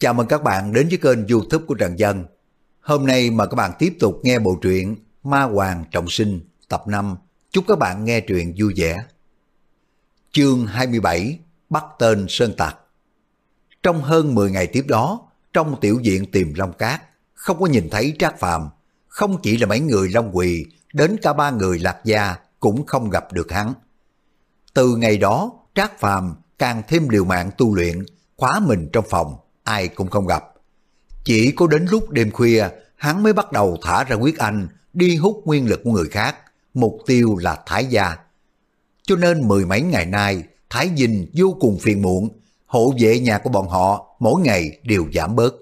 Chào mừng các bạn đến với kênh youtube của Trần Dân. Hôm nay mà các bạn tiếp tục nghe bộ truyện Ma Hoàng Trọng Sinh tập 5. Chúc các bạn nghe truyện vui vẻ. Chương 27 Bắt tên Sơn Tạc Trong hơn 10 ngày tiếp đó, trong tiểu viện tìm Long Cát, không có nhìn thấy Trác Phàm không chỉ là mấy người Long Quỳ, đến cả ba người Lạc Gia cũng không gặp được hắn. Từ ngày đó, Trác Phàm càng thêm liều mạng tu luyện, khóa mình trong phòng, ai cũng không gặp. Chỉ có đến lúc đêm khuya, hắn mới bắt đầu thả ra quyết anh, đi hút nguyên lực của người khác, mục tiêu là Thái Gia. Cho nên mười mấy ngày nay, Thái Dinh vô cùng phiền muộn, hộ vệ nhà của bọn họ mỗi ngày đều giảm bớt.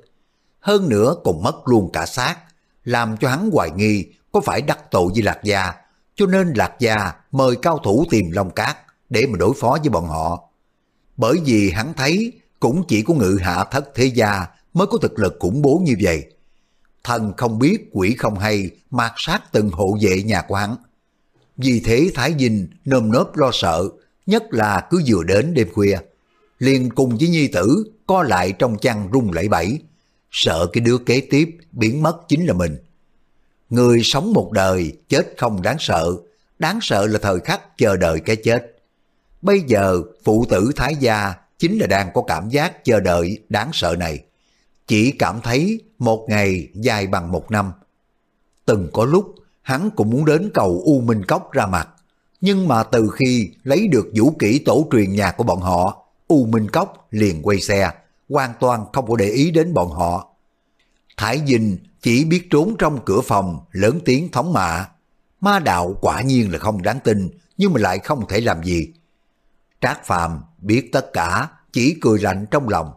Hơn nữa còn mất luôn cả xác, làm cho hắn hoài nghi có phải đắc tội với Lạc Gia, cho nên Lạc Gia mời cao thủ tìm Long Cát để mà đối phó với bọn họ. Bởi vì hắn thấy cũng chỉ có ngự hạ thất thế gia mới có thực lực khủng bố như vậy. Thần không biết quỷ không hay mạt sát từng hộ vệ nhà của hắn. Vì thế Thái Dinh nơm nớp lo sợ, nhất là cứ vừa đến đêm khuya. liền cùng với nhi tử co lại trong chăn rung lẩy bẩy, sợ cái đứa kế tiếp biến mất chính là mình. Người sống một đời, chết không đáng sợ, đáng sợ là thời khắc chờ đợi cái chết. Bây giờ phụ tử Thái Gia chính là đang có cảm giác chờ đợi đáng sợ này. Chỉ cảm thấy một ngày dài bằng một năm. Từng có lúc hắn cũng muốn đến cầu U Minh Cốc ra mặt. Nhưng mà từ khi lấy được vũ kỹ tổ truyền nhà của bọn họ, U Minh Cốc liền quay xe, hoàn toàn không có để ý đến bọn họ. Thái Dinh chỉ biết trốn trong cửa phòng lớn tiếng thống mạ. Ma đạo quả nhiên là không đáng tin, nhưng mà lại không thể làm gì. Trác Phàm biết tất cả, chỉ cười lạnh trong lòng.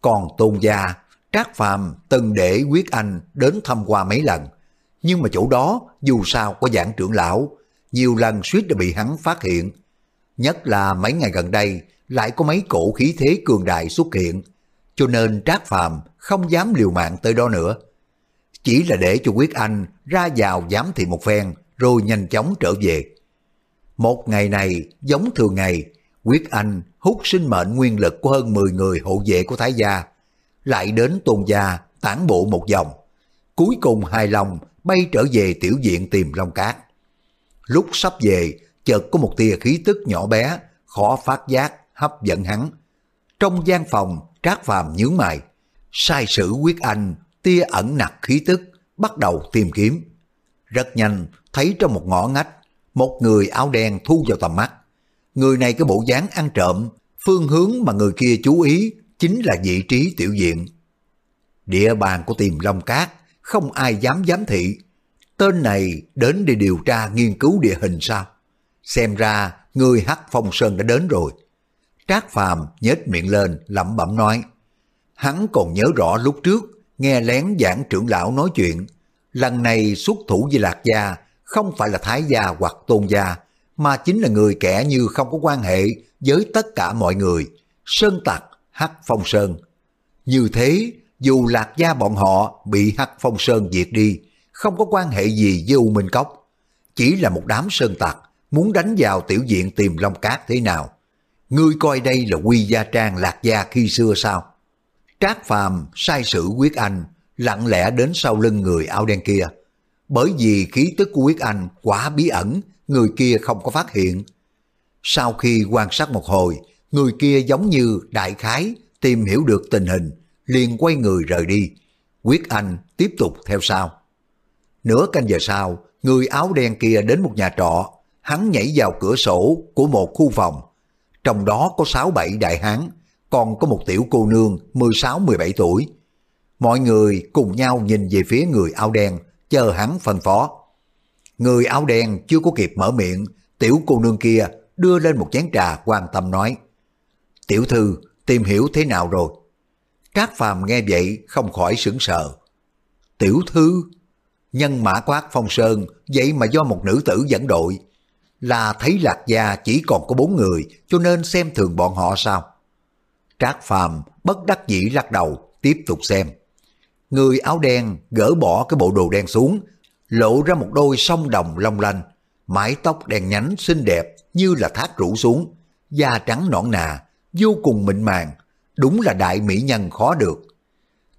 Còn tôn gia, Trác Phàm từng để quyết anh đến thăm qua mấy lần. Nhưng mà chỗ đó dù sao có giảng trưởng lão, nhiều lần suýt đã bị hắn phát hiện. Nhất là mấy ngày gần đây lại có mấy cổ khí thế cường đại xuất hiện, cho nên Trác Phàm không dám liều mạng tới đó nữa. Chỉ là để cho Quyết Anh ra vào giám thị một phen rồi nhanh chóng trở về. Một ngày này giống thường ngày, Quyết Anh hút sinh mệnh nguyên lực của hơn 10 người hộ vệ của Thái gia, lại đến tôn gia tản bộ một vòng. Cuối cùng hài lòng bay trở về tiểu viện tìm Long Cát. Lúc sắp về, chợt có một tia khí tức nhỏ bé, khó phát giác, hấp dẫn hắn. Trong gian phòng, Trác Phàm nhướng mày, sai sử quyết anh, tia ẩn nặc khí tức, bắt đầu tìm kiếm. Rất nhanh, thấy trong một ngõ ngách, một người áo đen thu vào tầm mắt. Người này cái bộ dáng ăn trộm, phương hướng mà người kia chú ý chính là vị trí tiểu diện. Địa bàn của tìm Long Cát, không ai dám giám thị. Tên này đến để điều tra nghiên cứu địa hình sao? Xem ra người hắc phong sơn đã đến rồi. Trác Phàm nhếch miệng lên lẩm bẩm nói. Hắn còn nhớ rõ lúc trước nghe lén giảng trưởng lão nói chuyện. Lần này xuất thủ với Lạc Gia không phải là Thái Gia hoặc Tôn Gia mà chính là người kẻ như không có quan hệ với tất cả mọi người. Sơn Tặc, Hắc Phong Sơn. Như thế, dù Lạc Gia bọn họ bị Hắc Phong Sơn diệt đi, không có quan hệ gì với U Minh Cốc. Chỉ là một đám Sơn Tặc muốn đánh vào tiểu diện tìm Long Cát thế nào Ngươi coi đây là quy gia trang lạc gia khi xưa sao? Trác Phàm sai sử quyết anh, lặng lẽ đến sau lưng người áo đen kia. Bởi vì khí tức của quyết anh quá bí ẩn, người kia không có phát hiện. Sau khi quan sát một hồi, người kia giống như đại khái tìm hiểu được tình hình, liền quay người rời đi. Quyết anh tiếp tục theo sau. Nửa canh giờ sau, người áo đen kia đến một nhà trọ, hắn nhảy vào cửa sổ của một khu phòng, trong đó có 6-7 đại hán, còn có một tiểu cô nương 16-17 tuổi. Mọi người cùng nhau nhìn về phía người áo đen, chờ hắn phân phó. Người áo đen chưa có kịp mở miệng, tiểu cô nương kia đưa lên một chén trà quan tâm nói. Tiểu thư, tìm hiểu thế nào rồi? Trác Phàm nghe vậy không khỏi sững sờ. Tiểu thư, nhân mã quát phong sơn, vậy mà do một nữ tử dẫn đội, là thấy lạc gia chỉ còn có bốn người cho nên xem thường bọn họ sao? Trác Phàm bất đắc dĩ lắc đầu, tiếp tục xem. Người áo đen gỡ bỏ cái bộ đồ đen xuống, lộ ra một đôi song đồng long lanh, mái tóc đen nhánh xinh đẹp như là thác rủ xuống, da trắng nõn nà, vô cùng mịn màng, đúng là đại mỹ nhân khó được.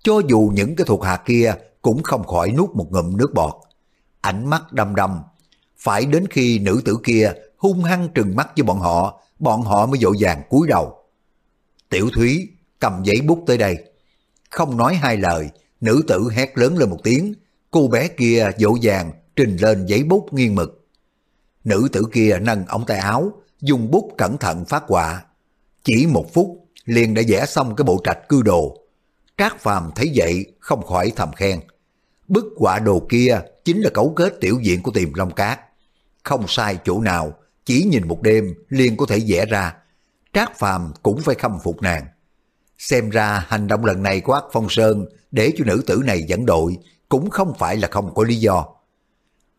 cho dù những cái thuộc hạ kia cũng không khỏi nuốt một ngụm nước bọt. Ánh mắt đăm đăm, phải đến khi nữ tử kia hung hăng trừng mắt với bọn họ, bọn họ mới dội vàng cúi đầu. Tiểu Thúy cầm giấy bút tới đây. Không nói hai lời, nữ tử hét lớn lên một tiếng, cô bé kia dỗ dàng trình lên giấy bút nghiêng mực. Nữ tử kia nâng ống tay áo, dùng bút cẩn thận phát họa. Chỉ một phút, liền đã vẽ xong cái bộ trạch cư đồ. Trác Phàm thấy vậy, không khỏi thầm khen. Bức họa đồ kia chính là cấu kết tiểu diện của tiềm long cát. Không sai chỗ nào, chỉ nhìn một đêm liền có thể vẽ ra. Trác Phàm cũng phải khâm phục nàng. Xem ra hành động lần này của Ác Phong Sơn để cho nữ tử này dẫn đội cũng không phải là không có lý do.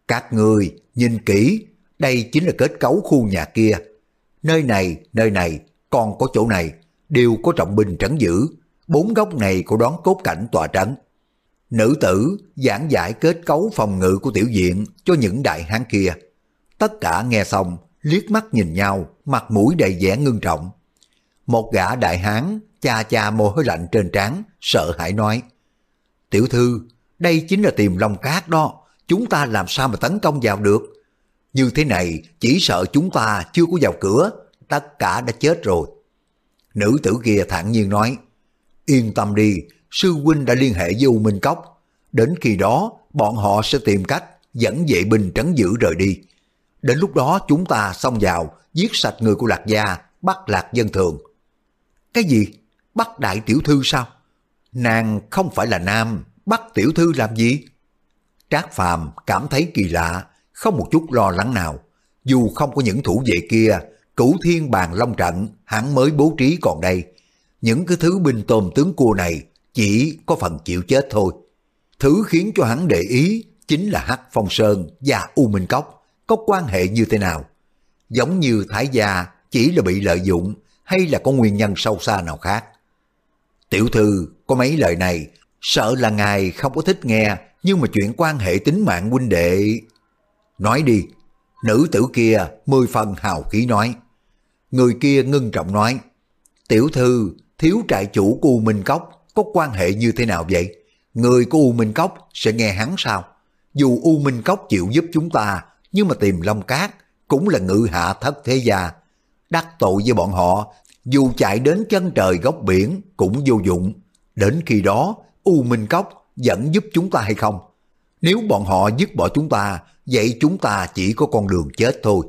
Các người nhìn kỹ, đây chính là kết cấu khu nhà kia. Nơi này, nơi này, còn có chỗ này, đều có trọng binh trấn giữ. Bốn góc này có đón cốt cảnh tòa trấn. Nữ tử giảng giải kết cấu phòng ngự của tiểu diện cho những đại hán kia. Tất cả nghe xong, liếc mắt nhìn nhau, mặt mũi đầy vẻ ngưng trọng. Một gã đại hán cha cha mồ hôi lạnh trên trán, sợ hãi nói. Tiểu thư, đây chính là tìm long cát đó, chúng ta làm sao mà tấn công vào được? Như thế này, chỉ sợ chúng ta chưa có vào cửa, tất cả đã chết rồi. Nữ tử kia thản nhiên nói, yên tâm đi, sư huynh đã liên hệ với U Minh Cốc. Đến khi đó, bọn họ sẽ tìm cách dẫn vệ binh trấn giữ rời đi. Đến lúc đó chúng ta xông vào, giết sạch người của Lạc Gia, bắt Lạc Dân Thường. Cái gì? Bắt đại tiểu thư sao? Nàng không phải là nam, bắt tiểu thư làm gì? Trác Phàm cảm thấy kỳ lạ, không một chút lo lắng nào. Dù không có những thủ vệ kia, cửu thiên bàn long trận hắn mới bố trí còn đây. Những cái thứ binh tôm tướng cua này chỉ có phần chịu chết thôi. Thứ khiến cho hắn để ý chính là Hắc Phong Sơn và U Minh Cốc có quan hệ như thế nào. Giống như Thái Gia chỉ là bị lợi dụng hay là có nguyên nhân sâu xa nào khác. Tiểu thư có mấy lời này, sợ là ngài không có thích nghe, nhưng mà chuyện quan hệ tính mạng huynh đệ... Nói đi, nữ tử kia mười phần hào khí nói. Người kia ngưng trọng nói, tiểu thư thiếu trại chủ của U Minh Cốc có quan hệ như thế nào vậy? Người của U Minh Cốc sẽ nghe hắn sao? Dù U Minh Cốc chịu giúp chúng ta, nhưng mà tìm Long Cát cũng là ngự hạ thất thế gia. Đắc tội với bọn họ dù chạy đến chân trời góc biển cũng vô dụng. Đến khi đó, U Minh Cốc vẫn giúp chúng ta hay không? Nếu bọn họ dứt bỏ chúng ta, vậy chúng ta chỉ có con đường chết thôi.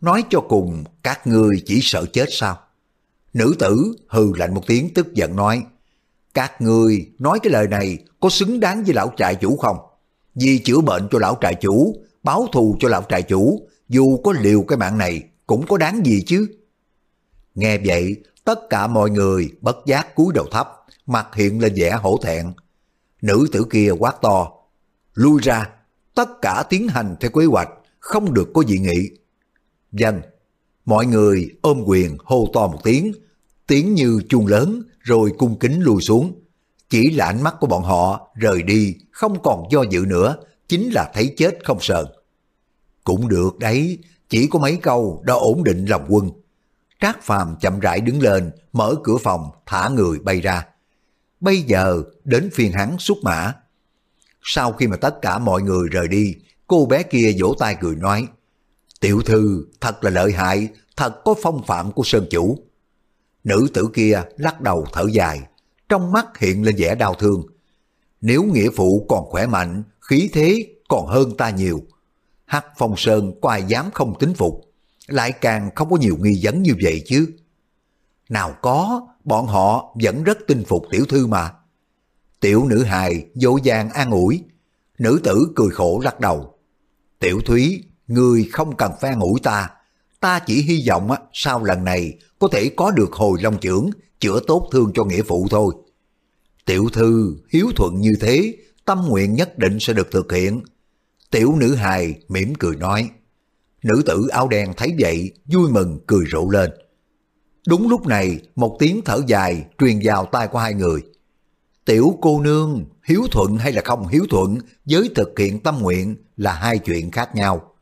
Nói cho cùng, các ngươi chỉ sợ chết sao? Nữ tử hừ lạnh một tiếng tức giận nói, các ngươi nói cái lời này có xứng đáng với lão trại chủ không? Vì chữa bệnh cho lão trại chủ, báo thù cho lão trại chủ, dù có liều cái mạng này cũng có đáng gì chứ? Nghe vậy, tất cả mọi người bất giác cúi đầu thấp, mặt hiện lên vẻ hổ thẹn. Nữ tử kia quát to, lui ra, tất cả tiến hành theo kế hoạch, không được có dị nghị. Dân, mọi người ôm quyền hô to một tiếng, tiếng như chuông lớn rồi cung kính lùi xuống. Chỉ là ánh mắt của bọn họ rời đi, không còn do dự nữa, chính là thấy chết không sợ. Cũng được đấy, chỉ có mấy câu đã ổn định lòng quân. Trác Phàm chậm rãi đứng lên, mở cửa phòng, thả người bay ra. Bây giờ đến phiên hắn xuất mã. Sau khi mà tất cả mọi người rời đi, cô bé kia vỗ tay cười nói, Tiểu thư thật là lợi hại, thật có phong phạm của Sơn Chủ. Nữ tử kia lắc đầu thở dài, trong mắt hiện lên vẻ đau thương. Nếu nghĩa phụ còn khỏe mạnh, khí thế còn hơn ta nhiều. Hắc Phong Sơn có ai dám không tính phục lại càng không có nhiều nghi vấn như vậy chứ. Nào có, bọn họ vẫn rất tinh phục tiểu thư mà. Tiểu nữ hài dỗ dàng an ủi, nữ tử cười khổ lắc đầu. Tiểu Thúy, người không cần phe an ủi ta, ta chỉ hy vọng sau lần này có thể có được hồi long trưởng, chữa tốt thương cho nghĩa phụ thôi. Tiểu thư hiếu thuận như thế, tâm nguyện nhất định sẽ được thực hiện. Tiểu nữ hài mỉm cười nói. Nữ tử áo đen thấy vậy, vui mừng cười rộ lên. Đúng lúc này, một tiếng thở dài truyền vào tai của hai người. Tiểu cô nương, hiếu thuận hay là không hiếu thuận với thực hiện tâm nguyện là hai chuyện khác nhau.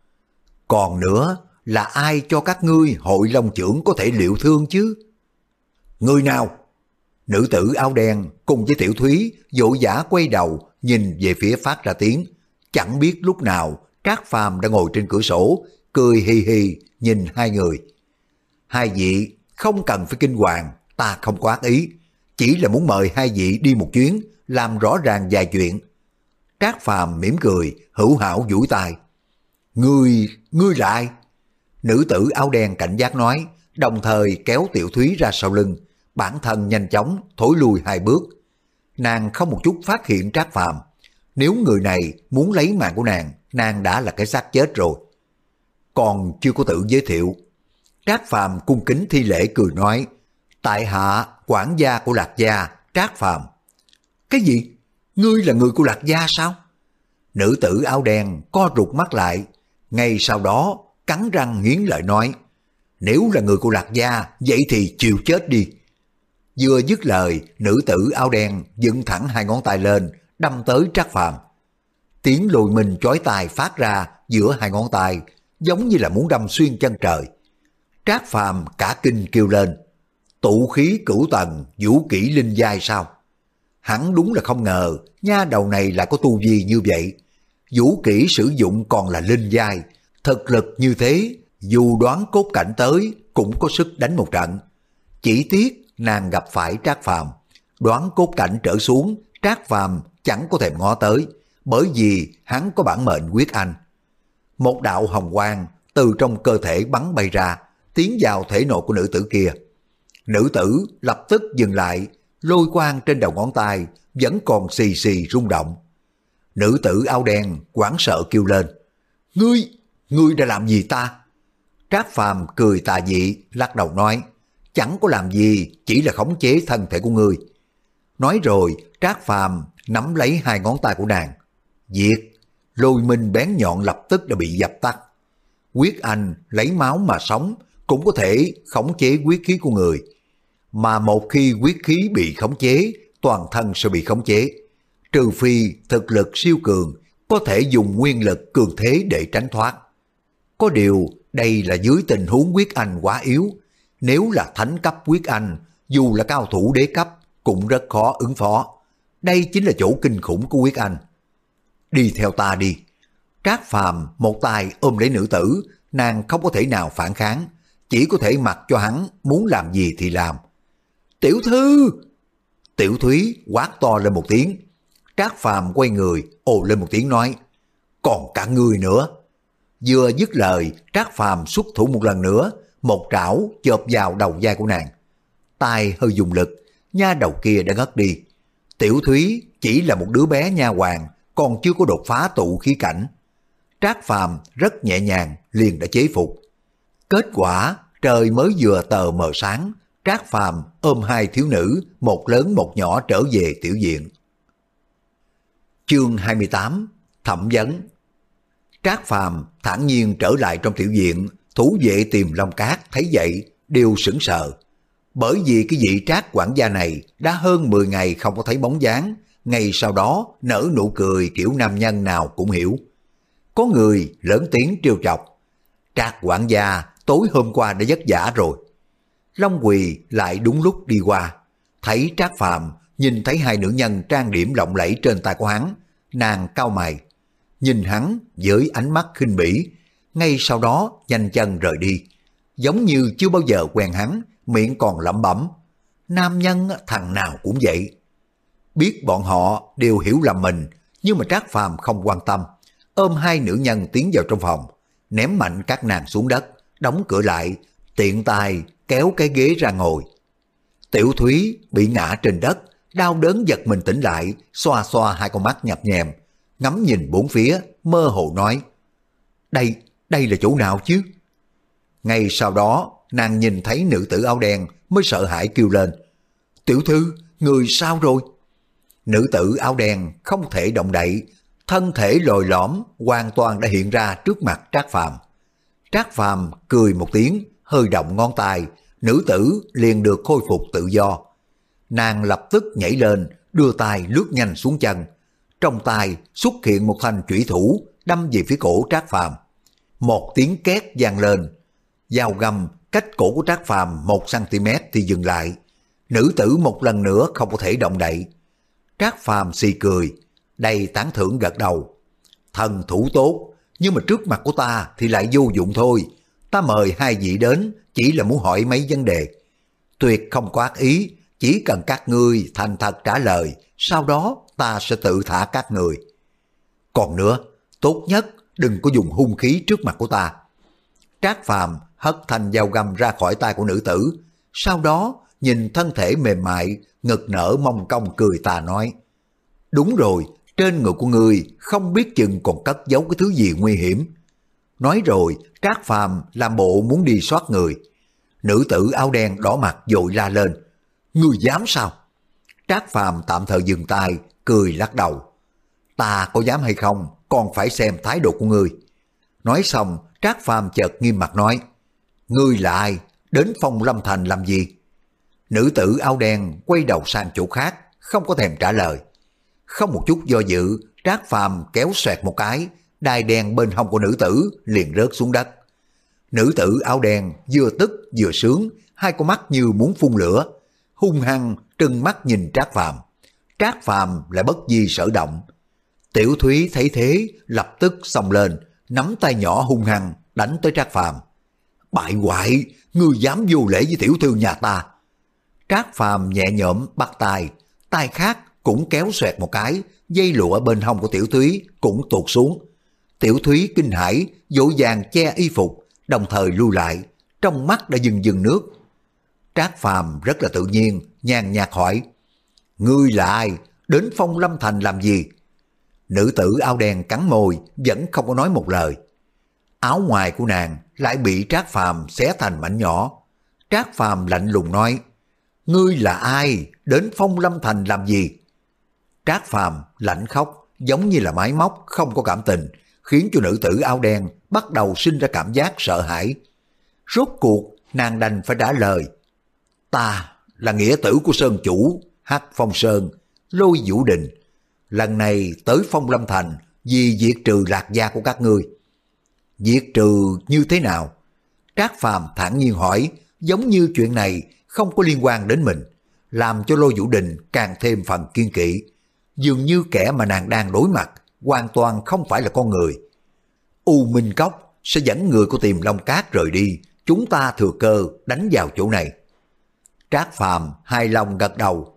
Còn nữa, là ai cho các ngươi hội long trưởng có thể liệu thương chứ? Người nào? Nữ tử áo đen cùng với tiểu thúy dỗ giả quay đầu nhìn về phía phát ra tiếng. Chẳng biết lúc nào Trác Phàm đã ngồi trên cửa sổ, cười hì hì nhìn hai người. Hai vị không cần phải kinh hoàng, ta không có ác ý. Chỉ là muốn mời hai vị đi một chuyến, làm rõ ràng vài chuyện. Trác Phàm mỉm cười, hữu hảo duỗi tay. Ngươi, ngươi lại. Nữ tử áo đen cảnh giác nói, đồng thời kéo tiểu thúy ra sau lưng, bản thân nhanh chóng thối lùi hai bước. Nàng không một chút phát hiện Trác Phàm. Nếu người này muốn lấy mạng của nàng, nàng đã là cái xác chết rồi. Còn chưa có tự giới thiệu. Trác Phàm cung kính thi lễ cười nói, tại hạ quản gia của Lạc Gia, Trác Phàm. Cái gì? Ngươi là người của Lạc Gia sao? Nữ tử áo đen co rụt mắt lại, ngay sau đó cắn răng nghiến lợi nói, nếu là người của Lạc Gia, vậy thì chịu chết đi. Vừa dứt lời, nữ tử áo đen dựng thẳng hai ngón tay lên, đâm tới Trác Phàm. Tiếng lùi mình chói tai phát ra giữa hai ngón tay, giống như là muốn đâm xuyên chân trời. Trác Phàm cả kinh kêu lên, tụ khí cửu tầng, vũ kỹ linh giai sao? Hắn đúng là không ngờ, nha đầu này lại có tu vi như vậy. Vũ kỹ sử dụng còn là linh giai, thực lực như thế, dù đoán cốt cảnh tới cũng có sức đánh một trận. Chỉ tiếc nàng gặp phải Trác Phàm, đoán cốt cảnh trở xuống, Trác Phàm chẳng có thèm ngó tới, bởi vì hắn có bản mệnh quyết anh. Một đạo hồng quang từ trong cơ thể bắn bay ra, tiến vào thể nội của nữ tử kia. Nữ tử lập tức dừng lại, lôi quang trên đầu ngón tay vẫn còn xì xì rung động. Nữ tử áo đen quảng sợ kêu lên. Ngươi, ngươi đã làm gì ta? Trác Phàm cười tà dị, lắc đầu nói, chẳng có làm gì, chỉ là khống chế thân thể của ngươi. Nói rồi, Trác Phàm nắm lấy hai ngón tay của nàng. Diệt, lôi minh bén nhọn lập tức đã bị dập tắt. Quyết Anh lấy máu mà sống, cũng có thể khống chế quyết khí của người. Mà một khi quyết khí bị khống chế, toàn thân sẽ bị khống chế. Trừ phi thực lực siêu cường, có thể dùng nguyên lực cường thế để tránh thoát. Có điều, đây là dưới tình huống quyết anh quá yếu. Nếu là thánh cấp quyết anh, dù là cao thủ đế cấp, cũng rất khó ứng phó. Đây chính là chỗ kinh khủng của quyết anh. Đi theo ta đi. Trác phàm một tay ôm lấy nữ tử, nàng không có thể nào phản kháng, chỉ có thể mặc cho hắn muốn làm gì thì làm. Tiểu thư! Tiểu Thúy quát to lên một tiếng. Trác phàm quay người, ồ lên một tiếng nói, còn cả người nữa. Vừa dứt lời, Trác Phàm xuất thủ một lần nữa, một trảo chộp vào đầu vai của nàng. tay hơi dùng lực, nha đầu kia đã ngất đi. Tiểu Thúy chỉ là một đứa bé nha hoàng, còn chưa có đột phá tụ khí cảnh. Trác Phàm rất nhẹ nhàng, liền đã chế phục. Kết quả, trời mới vừa tờ mờ sáng, Trác Phàm ôm hai thiếu nữ, một lớn một nhỏ trở về tiểu viện. Chương 28 Thẩm vấn Trác Phàm thản nhiên trở lại trong tiểu viện, thủ vệ tìm Long Cát thấy vậy đều sững sờ. Bởi vì cái vị trác quản gia này đã hơn 10 ngày không có thấy bóng dáng, ngày sau đó nở nụ cười kiểu nam nhân nào cũng hiểu. Có người lớn tiếng trêu chọc. Trác quản gia tối hôm qua đã vất vả rồi. Long Quỳ lại đúng lúc đi qua, thấy Trác Phàm nhìn thấy hai nữ nhân trang điểm lộng lẫy trên tay của hắn, nàng cao mày, nhìn hắn với ánh mắt khinh bỉ, ngay sau đó nhanh chân rời đi, giống như chưa bao giờ quen hắn, miệng còn lẩm bẩm, nam nhân thằng nào cũng vậy. Biết bọn họ đều hiểu lầm mình, nhưng mà Trác Phàm không quan tâm, ôm hai nữ nhân tiến vào trong phòng, ném mạnh các nàng xuống đất, đóng cửa lại, tiện tay kéo cái ghế ra ngồi. Tiểu Thúy bị ngã trên đất, đau đớn giật mình tỉnh lại, xoa xoa hai con mắt nhập nhèm, ngắm nhìn bốn phía, mơ hồ nói, đây, đây là chỗ nào chứ? Ngay sau đó, nàng nhìn thấy nữ tử áo đen mới sợ hãi kêu lên, tiểu thư, người sao rồi? Nữ tử áo đen không thể động đậy, thân thể lồi lõm hoàn toàn đã hiện ra trước mặt Trác Phàm. Trác Phàm cười một tiếng, hơi động ngón tay, nữ tử liền được khôi phục tự do. Nàng lập tức nhảy lên, đưa tay lướt nhanh xuống chân, trong tay xuất hiện một thanh chủy thủ đâm về phía cổ Trác Phàm. Một tiếng két vang lên, dao găm cách cổ của Trác Phàm một cm thì dừng lại. Nữ tử một lần nữa không có thể động đậy. Trác Phàm xì cười, đầy tán thưởng gật đầu. Thần thủ tốt, nhưng mà trước mặt của ta thì lại vô dụng thôi. Ta mời hai vị đến chỉ là muốn hỏi mấy vấn đề. Tuyệt không có ác ý, chỉ cần các ngươi thành thật trả lời, sau đó ta sẽ tự thả các người. Còn nữa, tốt nhất đừng có dùng hung khí trước mặt của ta. Trác Phàm hất thành dao găm ra khỏi tay của nữ tử, sau đó nhìn thân thể mềm mại, ngực nở mong cong cười tà nói. Đúng rồi, trên người của người không biết chừng còn cất giấu cái thứ gì nguy hiểm. Nói rồi, Trác Phàm làm bộ muốn đi soát người. Nữ tử áo đen đỏ mặt dội la lên. Người dám sao? Trác Phàm tạm thời dừng tay, cười lắc đầu. Ta có dám hay không, còn phải xem thái độ của ngươi. Nói xong, Trác Phàm chợt nghiêm mặt nói. Ngươi là ai? Đến phong lâm thành làm gì? Nữ tử áo đen quay đầu sang chỗ khác, không có thèm trả lời. Không một chút do dự, Trác Phàm kéo xoẹt một cái, đai đen bên hông của nữ tử liền rớt xuống đất. Nữ tử áo đen vừa tức vừa sướng, hai con mắt như muốn phun lửa, hung hăng trừng mắt nhìn Trác Phàm. Trác Phàm lại bất di sở động. Tiểu Thúy thấy thế, lập tức xông lên, nắm tay nhỏ hung hăng đánh tới Trác Phàm. Bại hoại, ngươi dám vô lễ với tiểu thư nhà ta. Trác Phàm nhẹ nhõm bắt tay, tay khác cũng kéo xoẹt một cái, dây lụa bên hông của Tiểu Thúy cũng tuột xuống. Tiểu Thúy kinh hãi, dỗ dàng che y phục, đồng thời lưu lại, trong mắt đã dừng dừng nước. Trác Phàm rất là tự nhiên, nhàn nhạt hỏi, Ngươi là ai? Đến phong lâm thành làm gì? Nữ tử áo đen cắn môi, vẫn không có nói một lời. Áo ngoài của nàng lại bị Trác Phàm xé thành mảnh nhỏ. Trác Phàm lạnh lùng nói, Ngươi là ai? Đến phong lâm thành làm gì? Trác Phàm lạnh khóc, giống như là máy móc, không có cảm tình, khiến cho nữ tử áo đen bắt đầu sinh ra cảm giác sợ hãi. Rốt cuộc, nàng đành phải trả lời. Ta là nghĩa tử của Sơn Chủ, Hắc Phong Sơn, Lôi Vũ Đình. Lần này tới Phong Lâm Thành vì diệt trừ lạc gia của các ngươi. Diệt trừ như thế nào? Trác Phàm thản nhiên hỏi, giống như chuyện này không có liên quan đến mình, làm cho Lôi Vũ Đình càng thêm phần kiên kỵ. Dường như kẻ mà nàng đang đối mặt hoàn toàn không phải là con người. U Minh Cốc sẽ dẫn người của tìm Long Cát rời đi, chúng ta thừa cơ đánh vào chỗ này. Trác Phàm hai lòng gật đầu.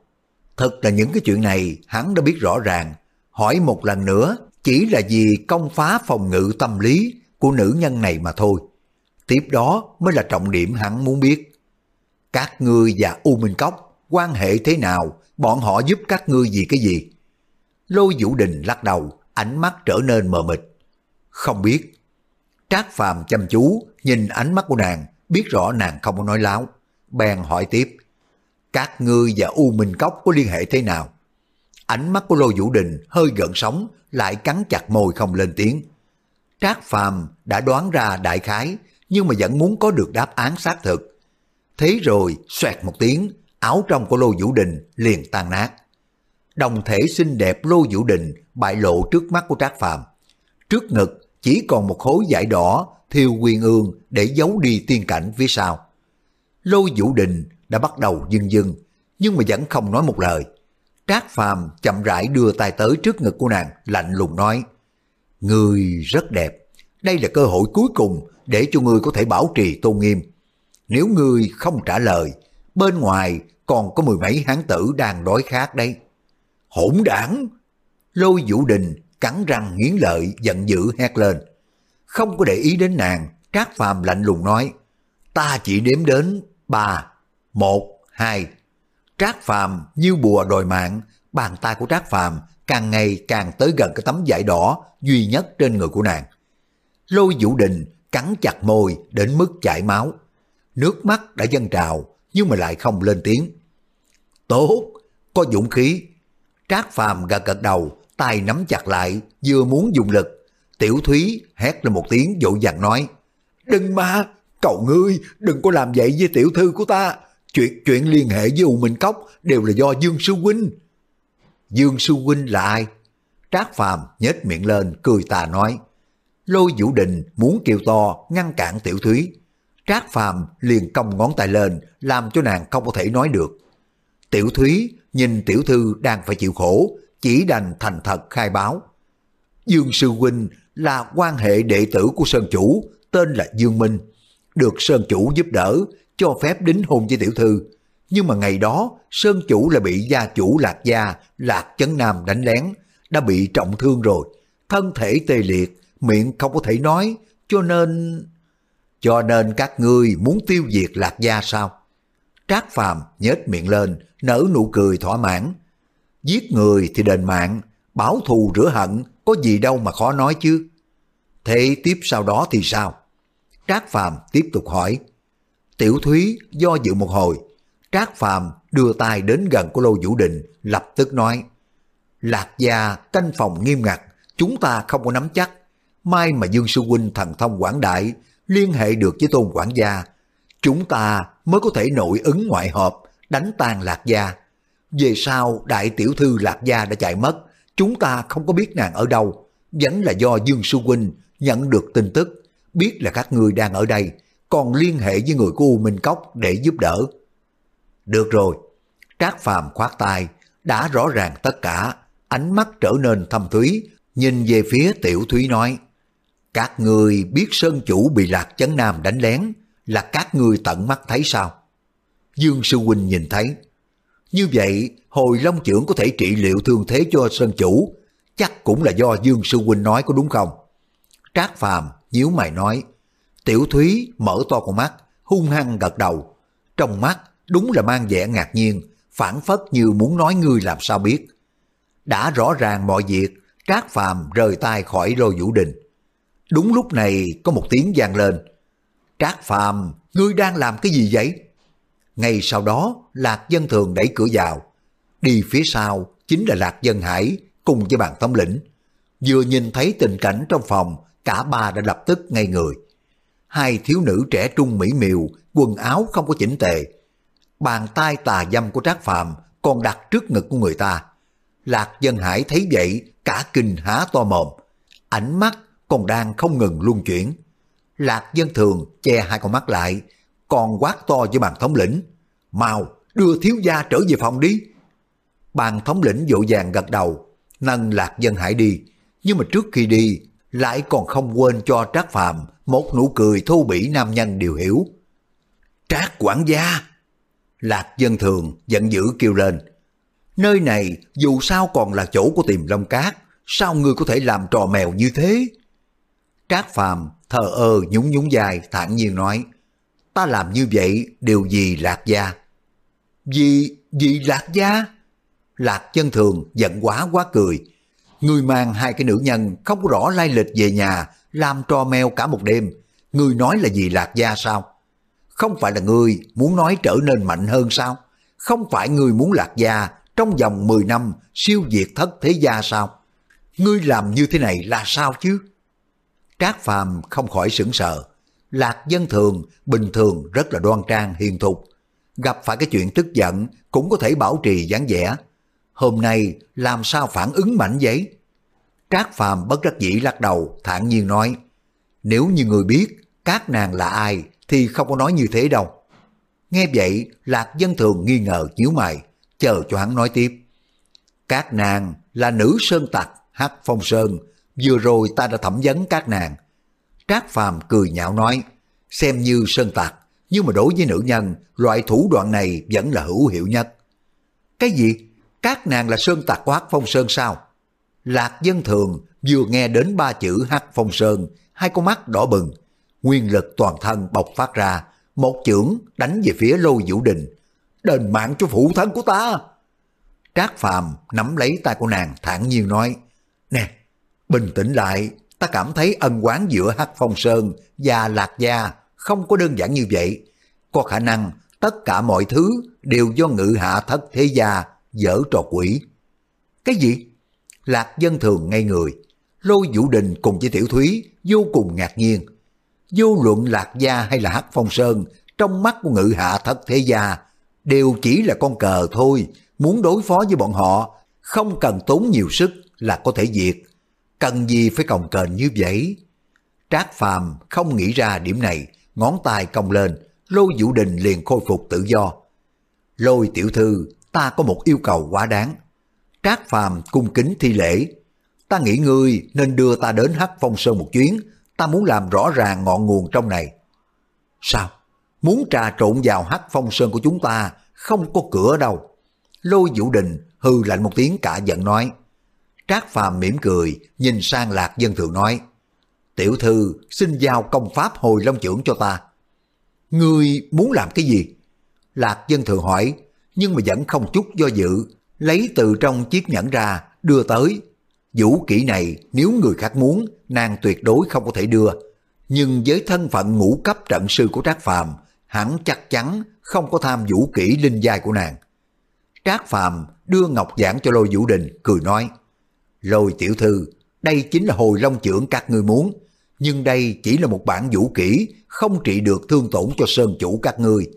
Thật là những cái chuyện này hắn đã biết rõ ràng, hỏi một lần nữa chỉ là vì công phá phòng ngự tâm lý của nữ nhân này mà thôi. Tiếp đó mới là trọng điểm hắn muốn biết. Các ngươi và U Minh Cốc quan hệ thế nào, bọn họ giúp các ngươi gì cái gì? Lôi Vũ Đình lắc đầu, ánh mắt trở nên mờ mịt. Không biết. Trác Phàm chăm chú, nhìn ánh mắt của nàng, biết rõ nàng không có nói láo. Bèn hỏi tiếp. Các ngươi và U Minh Cốc có liên hệ thế nào? Ánh mắt của Lôi Vũ Đình hơi gợn sóng, lại cắn chặt môi không lên tiếng. Trác Phàm đã đoán ra đại khái, nhưng mà vẫn muốn có được đáp án xác thực. Thế rồi, xoẹt một tiếng, áo trong của Lô Vũ Đình liền tan nát. Đồng thể xinh đẹp Lô Vũ Đình bại lộ trước mắt của Trác Phàm. Trước ngực chỉ còn một khối vải đỏ thiêu quyên ương để giấu đi tiên cảnh phía sau. Lô Vũ Đình đã bắt đầu dưng dưng, nhưng mà vẫn không nói một lời. Trác Phàm chậm rãi đưa tay tới trước ngực của nàng, lạnh lùng nói, Người rất đẹp, đây là cơ hội cuối cùng để cho ngươi có thể bảo trì tôn nghiêm. Nếu ngươi không trả lời, bên ngoài còn có mười mấy hán tử đang đói khát đấy Hỗn đảng! Lôi Vũ Đình cắn răng nghiến lợi giận dữ hét lên. Không có để ý đến nàng, Trác Phàm lạnh lùng nói, ta chỉ đếm đến ba, một, hai. Trác Phàm như bùa đòi mạng, bàn tay của Trác Phàm càng ngày càng tới gần cái tấm vải đỏ duy nhất trên người của nàng. Lôi Vũ Đình cắn chặt môi đến mức chảy máu. Nước mắt đã dâng trào nhưng mà lại không lên tiếng. Tốt, có dũng khí. Trác Phàm gật gật đầu, tay nắm chặt lại, vừa muốn dùng lực. Tiểu Thúy hét lên một tiếng dội dàng nói, Đừng mà, cậu ngươi đừng có làm vậy với tiểu thư của ta. Chuyện chuyện liên hệ với U Minh Cốc đều là do Dương Sư Huynh. Dương Sư Huynh là ai? Trác Phàm nhếch miệng lên, cười tà nói. Lôi Vũ Đình muốn kêu to, ngăn cản Tiểu Thúy. Trác Phàm liền cong ngón tay lên, làm cho nàng không có thể nói được. Tiểu Thúy nhìn tiểu thư đang phải chịu khổ, chỉ đành thành thật khai báo. Dương Sư Huynh là quan hệ đệ tử của Sơn Chủ, tên là Dương Minh. Được Sơn Chủ giúp đỡ, cho phép đính hôn với tiểu thư. Nhưng mà ngày đó, Sơn Chủ là bị gia chủ Lạc Gia, Lạc Chấn Nam đánh lén, đã bị trọng thương rồi. Thân thể tê liệt, miệng không có thể nói, cho nên... Cho nên các ngươi muốn tiêu diệt Lạc Gia sao? Trác Phàm nhếch miệng lên, nở nụ cười thỏa mãn. Giết người thì đền mạng, báo thù rửa hận, có gì đâu mà khó nói chứ. Thế tiếp sau đó thì sao? Trác Phàm tiếp tục hỏi. Tiểu Thúy do dự một hồi, Trác Phàm đưa tay đến gần của Lô Vũ Đình, lập tức nói. Lạc gia canh phòng nghiêm ngặt, chúng ta không có nắm chắc. Mai mà Dương Sư Huynh thần thông quảng đại, liên hệ được với tôn Quảng gia, chúng ta mới có thể nội ứng ngoại hợp, đánh tan Lạc Gia. Về sau đại tiểu thư Lạc Gia đã chạy mất, chúng ta không có biết nàng ở đâu. Vẫn là do Dương Sư Huynh nhận được tin tức, biết là các ngươi đang ở đây, còn liên hệ với người của U Minh Cốc để giúp đỡ. Được rồi, Trác Phàm khoát tay, đã rõ ràng tất cả, ánh mắt trở nên thâm thúy, nhìn về phía Tiểu Thúy nói, các người biết Sơn Chủ bị Lạc Chấn Nam đánh lén, là các người tận mắt thấy sao? Dương Sư Huynh nhìn thấy. Như vậy, hồi Long trưởng có thể trị liệu thương thế cho Sơn Chủ, chắc cũng là do Dương Sư Huynh nói có đúng không? Trác Phàm nhíu mày nói, Tiểu Thúy mở to con mắt, hung hăng gật đầu. Trong mắt đúng là mang vẻ ngạc nhiên, phản phất như muốn nói ngươi làm sao biết. Đã rõ ràng mọi việc, Trác Phàm rời tay khỏi lô vũ đình. Đúng lúc này có một tiếng vang lên, Trác Phàm, ngươi đang làm cái gì vậy? Ngay sau đó, Lạc Dân Thường đẩy cửa vào. Đi phía sau chính là Lạc Dân Hải cùng với bàn thống lĩnh. Vừa nhìn thấy tình cảnh trong phòng, cả ba đã lập tức ngay người. Hai thiếu nữ trẻ trung mỹ miều, quần áo không có chỉnh tề. Bàn tay tà dâm của Trác Phàm còn đặt trước ngực của người ta. Lạc Dân Hải thấy vậy, cả kinh há to mồm. Ánh mắt còn đang không ngừng luân chuyển. Lạc dân thường che hai con mắt lại, còn quát to với bàn thống lĩnh. Mau, đưa thiếu gia trở về phòng đi. Bàn thống lĩnh dội vàng gật đầu, nâng Lạc dân hải đi. Nhưng mà trước khi đi, lại còn không quên cho Trác phạm một nụ cười thô bỉ nam nhân điều hiểu. Trác quản gia! Lạc dân thường giận dữ kêu lên. Nơi này dù sao còn là chỗ của tìm long cát, sao ngươi có thể làm trò mèo như thế? Trác Phàm thờ ơ nhún nhún dài thản nhiên nói, ta làm như vậy đều vì lạc gia. Vì, vì lạc gia? Lạc chân thường giận quá quá cười. Người mang hai cái nữ nhân không rõ lai lịch về nhà, làm trò mèo cả một đêm. Người nói là vì lạc gia sao? Không phải là người muốn nói trở nên mạnh hơn sao? Không phải người muốn lạc gia trong vòng 10 năm siêu diệt thất thế gia sao? Ngươi làm như thế này là sao chứ? Trác Phàm không khỏi sững sờ. Lạc dân thường, bình thường rất là đoan trang hiền thục. Gặp phải cái chuyện tức giận cũng có thể bảo trì dáng vẻ. Hôm nay làm sao phản ứng mạnh vậy? Trác Phàm bất đắc dĩ lắc đầu, thản nhiên nói. Nếu như người biết các nàng là ai thì không có nói như thế đâu. Nghe vậy, Lạc dân thường nghi ngờ nhíu mày, chờ cho hắn nói tiếp. Các nàng là nữ sơn tặc, hắc phong sơn, vừa rồi ta đã thẩm vấn các nàng. Trác Phàm cười nhạo nói, xem như sơn tạc, nhưng mà đối với nữ nhân, loại thủ đoạn này vẫn là hữu hiệu nhất. Cái gì? Các nàng là sơn tạc của Hắc Phong Sơn sao? Lạc dân thường vừa nghe đến ba chữ Hắc Phong Sơn, hai con mắt đỏ bừng, nguyên lực toàn thân bộc phát ra, một chưởng đánh về phía lôi Vũ Đình. Đền mạng cho phụ thân của ta! Trác Phàm nắm lấy tay của nàng thản nhiên nói, Nè, Bình tĩnh lại, ta cảm thấy ân quán giữa Hắc Phong Sơn và Lạc Gia không có đơn giản như vậy. Có khả năng tất cả mọi thứ đều do ngự hạ thất thế gia dở trò quỷ. Cái gì? Lạc dân thường ngay người. Lôi Vũ Đình cùng với Tiểu Thúy vô cùng ngạc nhiên. Vô luận Lạc Gia hay là Hắc Phong Sơn trong mắt của ngự hạ thất thế gia đều chỉ là con cờ thôi. Muốn đối phó với bọn họ không cần tốn nhiều sức là có thể diệt cần gì phải còng kềnh như vậy? Trác Phàm không nghĩ ra điểm này, ngón tay cong lên, Lôi Vũ Đình liền khôi phục tự do. Lôi tiểu thư, ta có một yêu cầu quá đáng. Trác Phàm cung kính thi lễ. Ta nghĩ ngươi nên đưa ta đến Hắc Phong Sơn một chuyến, ta muốn làm rõ ràng ngọn nguồn trong này. Sao? Muốn trà trộn vào Hắc Phong Sơn của chúng ta, không có cửa đâu. Lôi Vũ Đình hư lạnh một tiếng cả giận nói. Trác Phàm mỉm cười, nhìn sang Lạc Dân Thượng nói. Tiểu thư xin giao công pháp hồi long trưởng cho ta. Ngươi muốn làm cái gì? Lạc Dân Thượng hỏi, nhưng mà vẫn không chút do dự, lấy từ trong chiếc nhẫn ra, đưa tới. Vũ kỹ này nếu người khác muốn, nàng tuyệt đối không có thể đưa. Nhưng với thân phận ngũ cấp trận sư của Trác Phàm, hắn chắc chắn không có tham vũ kỹ linh giai của nàng. Trác Phàm đưa ngọc giảng cho Lôi Vũ Đình, cười nói, rồi tiểu thư, đây chính là hồi long trưởng các ngươi muốn, nhưng đây chỉ là một bản vũ kỹ, không trị được thương tổn cho sơn chủ các ngươi.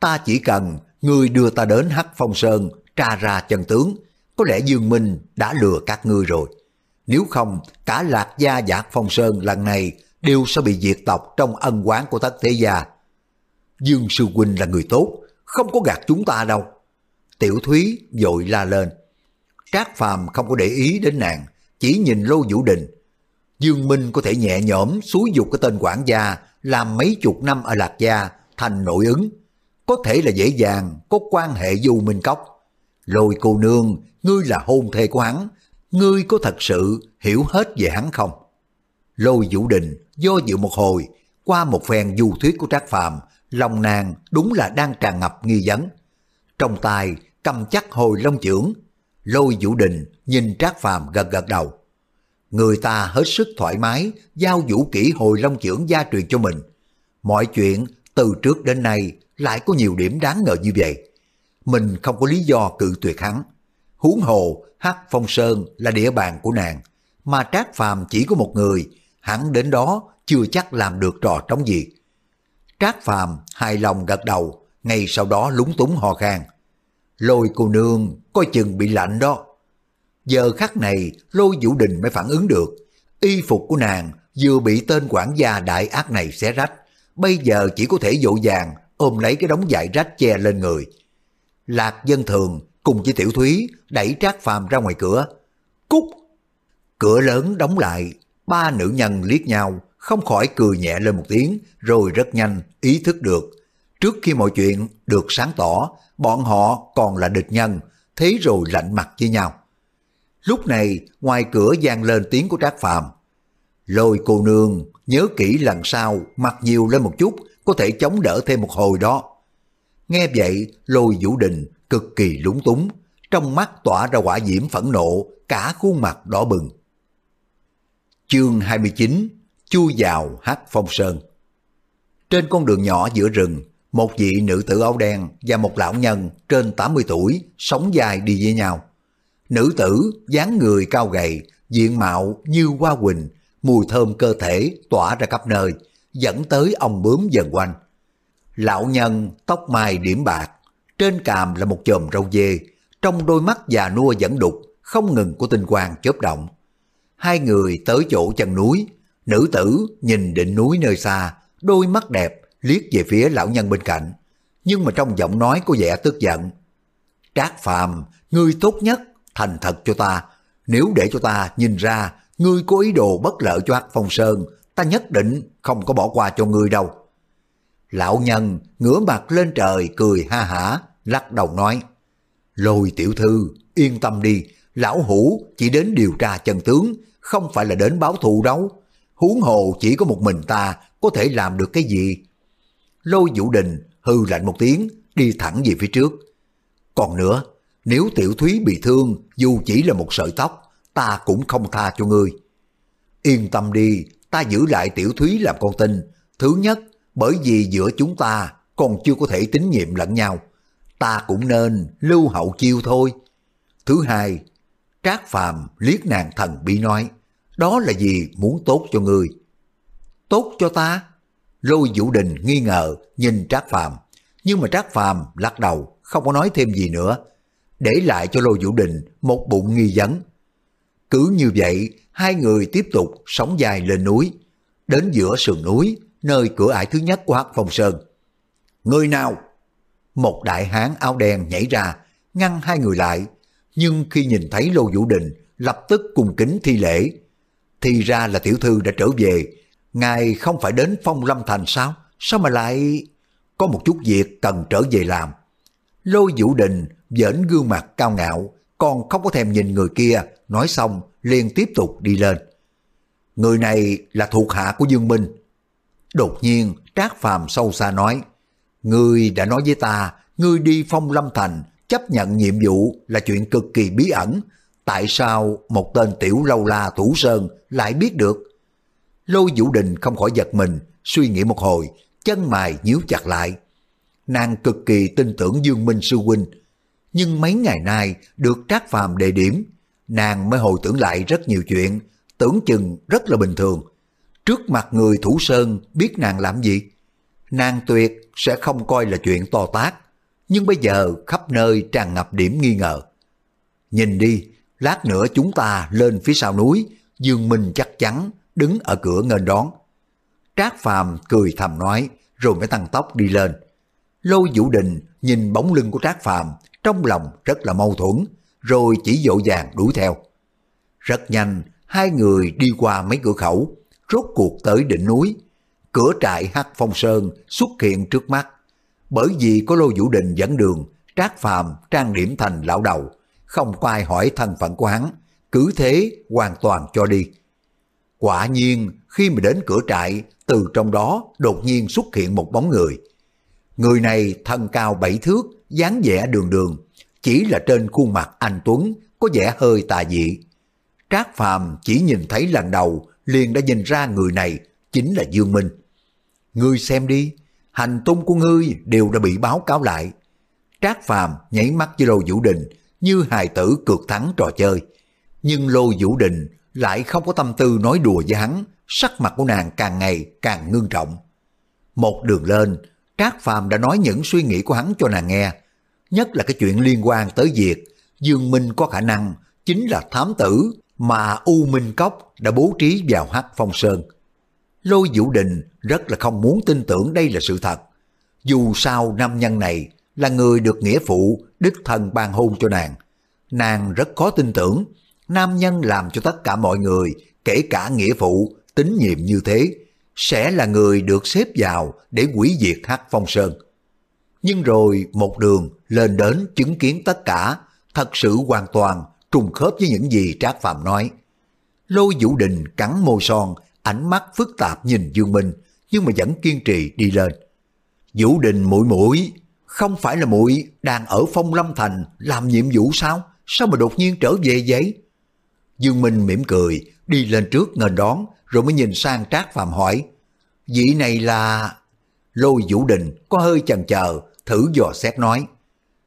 Ta chỉ cần ngươi đưa ta đến Hắc Phong Sơn, tra ra chân tướng, có lẽ Dương Minh đã lừa các ngươi rồi. Nếu không, cả Lạc Gia giạc Phong Sơn lần này đều sẽ bị diệt tộc trong ân quán của tất thế gia. Dương Sư Huynh là người tốt, không có gạt chúng ta đâu. Tiểu Thúy dội la lên. Trác Phàm không có để ý đến nàng, chỉ nhìn Lô Vũ Đình. Dương Minh có thể nhẹ nhõm xúi dục cái tên quản gia làm mấy chục năm ở Lạc Gia thành nội ứng. Có thể là dễ dàng có quan hệ du minh cốc. Lôi cô nương, ngươi là hôn thê của hắn, ngươi có thật sự hiểu hết về hắn không? Lôi Vũ Đình do dự một hồi, qua một phen du thuyết của Trác Phàm, lòng nàng đúng là đang tràn ngập nghi vấn. Trong tay cầm chắc hồi long trưởng, lôi vũ đình nhìn Trác Phàm gật gật đầu. Người ta hết sức thoải mái giao vũ kỹ hồi long trưởng gia truyền cho mình. Mọi chuyện từ trước đến nay lại có nhiều điểm đáng ngờ như vậy. Mình không có lý do cự tuyệt hắn. Huống hồ, Hắc Phong Sơn là địa bàn của nàng, mà Trác Phàm chỉ có một người, hắn đến đó chưa chắc làm được trò trống gì. Trác Phàm hài lòng gật đầu, ngay sau đó lúng túng hò khan. Lôi cô nương, coi chừng bị lạnh đó. Giờ khắc này, lôi vũ đình mới phản ứng được. Y phục của nàng vừa bị tên quản gia đại ác này xé rách. Bây giờ chỉ có thể dỗ dàng ôm lấy cái đống dại rách che lên người. Lạc dân thường cùng với tiểu thúy đẩy trác phàm ra ngoài cửa. Cút! Cửa lớn đóng lại, ba nữ nhân liếc nhau, không khỏi cười nhẹ lên một tiếng, rồi rất nhanh ý thức được. Trước khi mọi chuyện được sáng tỏ, bọn họ còn là địch nhân, thế rồi lạnh mặt với nhau. Lúc này, ngoài cửa gian lên tiếng của Trác Phàm. Lôi cô nương, nhớ kỹ lần sau, mặc nhiều lên một chút, có thể chống đỡ thêm một hồi đó. Nghe vậy, lôi vũ đình cực kỳ lúng túng, trong mắt tỏa ra quả diễm phẫn nộ, cả khuôn mặt đỏ bừng. Chương 29 Chu vào hát phong sơn Trên con đường nhỏ giữa rừng, một vị nữ tử áo đen và một lão nhân trên 80 tuổi sống dài đi với nhau. Nữ tử dáng người cao gầy, diện mạo như hoa quỳnh, mùi thơm cơ thể tỏa ra khắp nơi, dẫn tới ông bướm dần quanh. Lão nhân tóc mai điểm bạc, trên càm là một chòm râu dê, trong đôi mắt già nua dẫn đục, không ngừng của tinh quang chớp động. Hai người tới chỗ chân núi, nữ tử nhìn đỉnh núi nơi xa, đôi mắt đẹp liếc về phía lão nhân bên cạnh, nhưng mà trong giọng nói có vẻ tức giận. Trác Phàm, ngươi tốt nhất, thành thật cho ta, nếu để cho ta nhìn ra ngươi có ý đồ bất lợi cho Hắc Phong Sơn, ta nhất định không có bỏ qua cho ngươi đâu. Lão nhân ngửa mặt lên trời cười ha hả, lắc đầu nói, Lôi tiểu thư, yên tâm đi, lão hủ chỉ đến điều tra chân tướng, không phải là đến báo thù đâu. Huống hồ chỉ có một mình ta có thể làm được cái gì. Lôi Vũ Đình hư lạnh một tiếng, đi thẳng về phía trước. Còn nữa, nếu tiểu thúy bị thương, dù chỉ là một sợi tóc, ta cũng không tha cho ngươi. Yên tâm đi, ta giữ lại tiểu thúy làm con tin. Thứ nhất, bởi vì giữa chúng ta còn chưa có thể tín nhiệm lẫn nhau. Ta cũng nên lưu hậu chiêu thôi. Thứ hai, Trác Phàm liếc nàng thần bị nói, đó là gì muốn tốt cho ngươi. Tốt cho ta? Lôi Vũ Đình nghi ngờ nhìn Trác Phàm, nhưng mà Trác Phàm lắc đầu, không có nói thêm gì nữa, để lại cho Lôi Vũ Đình một bụng nghi vấn. Cứ như vậy, hai người tiếp tục sóng dài lên núi, đến giữa sườn núi, nơi cửa ải thứ nhất của Hắc Phong Sơn. Người nào? Một đại hán áo đen nhảy ra, ngăn hai người lại, nhưng khi nhìn thấy Lô Vũ Đình lập tức cùng kính thi lễ. Thì ra là tiểu thư đã trở về, ngài không phải đến phong lâm thành sao? Sao mà lại... Có một chút việc cần trở về làm. Lôi Vũ Đình vẫn gương mặt cao ngạo, còn không có thèm nhìn người kia, nói xong liền tiếp tục đi lên. Người này là thuộc hạ của Dương Minh. Đột nhiên, Trác Phàm sâu xa nói, Ngươi đã nói với ta, ngươi đi phong lâm thành, chấp nhận nhiệm vụ là chuyện cực kỳ bí ẩn. Tại sao một tên tiểu lâu la thủ sơn lại biết được? Lôi Vũ Đình không khỏi giật mình, suy nghĩ một hồi, chân mày nhíu chặt lại. Nàng cực kỳ tin tưởng Dương Minh Sư Huynh, nhưng mấy ngày nay được Trác Phàm đề điểm, nàng mới hồi tưởng lại rất nhiều chuyện, tưởng chừng rất là bình thường. Trước mặt người thủ sơn biết nàng làm gì? Nàng tuyệt sẽ không coi là chuyện to tát, nhưng bây giờ khắp nơi tràn ngập điểm nghi ngờ. Nhìn đi, lát nữa chúng ta lên phía sau núi, Dương Minh chắc chắn đứng ở cửa nghênh đón. Trác Phàm cười thầm nói, rồi mới tăng tốc đi lên. Lô Vũ Đình nhìn bóng lưng của Trác Phàm trong lòng rất là mâu thuẫn, rồi chỉ dỗ dàng đuổi theo. Rất nhanh, hai người đi qua mấy cửa khẩu, rốt cuộc tới đỉnh núi. Cửa trại Hắc Phong Sơn xuất hiện trước mắt. Bởi vì có Lô Vũ Đình dẫn đường, Trác Phàm trang điểm thành lão đầu, không có ai hỏi thân phận của hắn, cứ thế hoàn toàn cho đi. Quả nhiên, khi mà đến cửa trại, từ trong đó đột nhiên xuất hiện một bóng người. Người này thân cao bảy thước, dáng vẻ đường đường, chỉ là trên khuôn mặt anh Tuấn có vẻ hơi tà dị. Trác Phàm chỉ nhìn thấy lần đầu liền đã nhìn ra người này chính là Dương Minh. Ngươi xem đi, hành tung của ngươi đều đã bị báo cáo lại. Trác Phàm nhảy mắt với Lô Vũ Đình như hài tử cược thắng trò chơi. Nhưng Lô Vũ Đình lại không có tâm tư nói đùa với hắn, sắc mặt của nàng càng ngày càng ngưng trọng. Một đường lên, Trác Phàm đã nói những suy nghĩ của hắn cho nàng nghe, nhất là cái chuyện liên quan tới việc Dương Minh có khả năng chính là thám tử mà U Minh Cốc đã bố trí vào Hắc Phong Sơn. Lôi Vũ Đình rất là không muốn tin tưởng đây là sự thật. Dù sao nam nhân này là người được nghĩa phụ đích thân ban hôn cho nàng. Nàng rất khó tin tưởng nam nhân làm cho tất cả mọi người, kể cả nghĩa phụ, tín nhiệm như thế, sẽ là người được xếp vào để quỷ diệt Hắc Phong Sơn. Nhưng rồi một đường lên đến chứng kiến tất cả, thật sự hoàn toàn trùng khớp với những gì Trác Phạm nói. Lôi Vũ Đình cắn môi son, ánh mắt phức tạp nhìn Dương Minh, nhưng mà vẫn kiên trì đi lên. Vũ Đình mũi mũi, không phải là mũi đang ở Phong Lâm Thành làm nhiệm vụ sao? Sao mà đột nhiên trở về vậy? Dương Minh mỉm cười, đi lên trước ngờ đón, rồi mới nhìn sang Trác Phạm hỏi. Vị này là... Lôi Vũ Đình có hơi chần chờ, thử dò xét nói.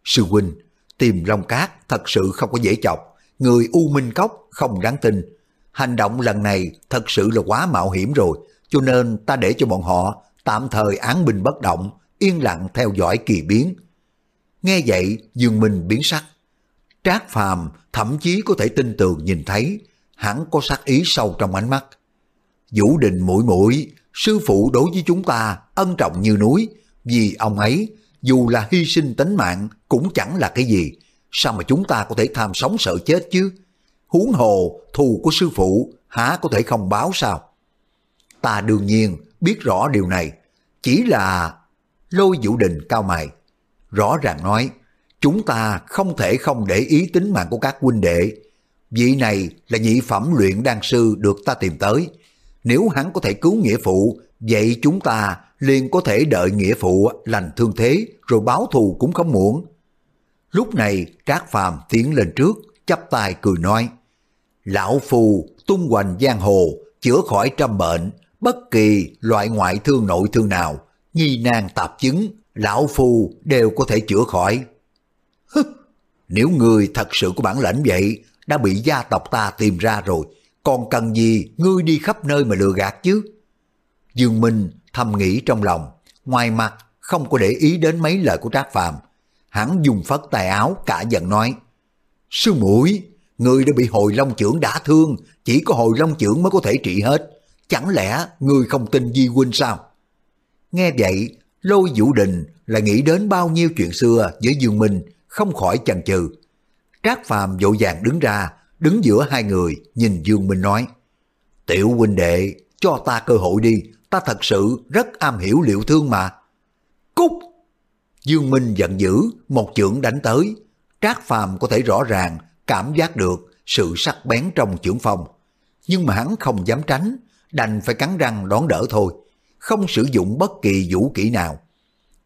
Sư huynh, tìm Long Cát thật sự không có dễ chọc, người U Minh Cốc không đáng tin. Hành động lần này thật sự là quá mạo hiểm rồi, cho nên ta để cho bọn họ tạm thời án binh bất động, yên lặng theo dõi kỳ biến. Nghe vậy, Dương Minh biến sắc. Trác Phàm thậm chí có thể tin tưởng nhìn thấy, hắn có sát ý sâu trong ánh mắt. Vũ Đình mũi mũi, sư phụ đối với chúng ta ân trọng như núi, vì ông ấy dù là hy sinh tính mạng cũng chẳng là cái gì, sao mà chúng ta có thể tham sống sợ chết chứ? Huống hồ thù của sư phụ há có thể không báo sao? Ta đương nhiên biết rõ điều này, chỉ là lôi vũ đình cao mày. Rõ ràng nói, chúng ta không thể không để ý tính mạng của các huynh đệ. Vị này là nhị phẩm luyện đan sư được ta tìm tới. Nếu hắn có thể cứu nghĩa phụ, vậy chúng ta liền có thể đợi nghĩa phụ lành thương thế rồi báo thù cũng không muộn. Lúc này Trác Phàm tiến lên trước, chắp tay cười nói, Lão phù tung hoành giang hồ, chữa khỏi trăm bệnh, bất kỳ loại ngoại thương nội thương nào, nghi nan tạp chứng, Lão phù đều có thể chữa khỏi. Hứ, nếu người thật sự có bản lãnh vậy, đã bị gia tộc ta tìm ra rồi, còn cần gì ngươi đi khắp nơi mà lừa gạt chứ? Dương Minh thầm nghĩ trong lòng, ngoài mặt không có để ý đến mấy lời của Trác Phàm, hắn dùng phất tài áo cả giận nói: "Sư muội, người đã bị hồi long trưởng đã thương, chỉ có hồi long trưởng mới có thể trị hết, chẳng lẽ người không tin Di huynh sao?" Nghe vậy, Lôi Vũ Đình là nghĩ đến bao nhiêu chuyện xưa với Dương Minh, không khỏi chần chừ. Trác Phàm vội vàng đứng ra, đứng giữa hai người, nhìn Dương Minh nói, Tiểu huynh đệ, cho ta cơ hội đi, ta thật sự rất am hiểu liệu thương mà. Cút! Dương Minh giận dữ, một chưởng đánh tới. Trác Phàm có thể rõ ràng cảm giác được sự sắc bén trong chưởng phong. Nhưng mà hắn không dám tránh, đành phải cắn răng đón đỡ thôi, không sử dụng bất kỳ vũ kỹ nào.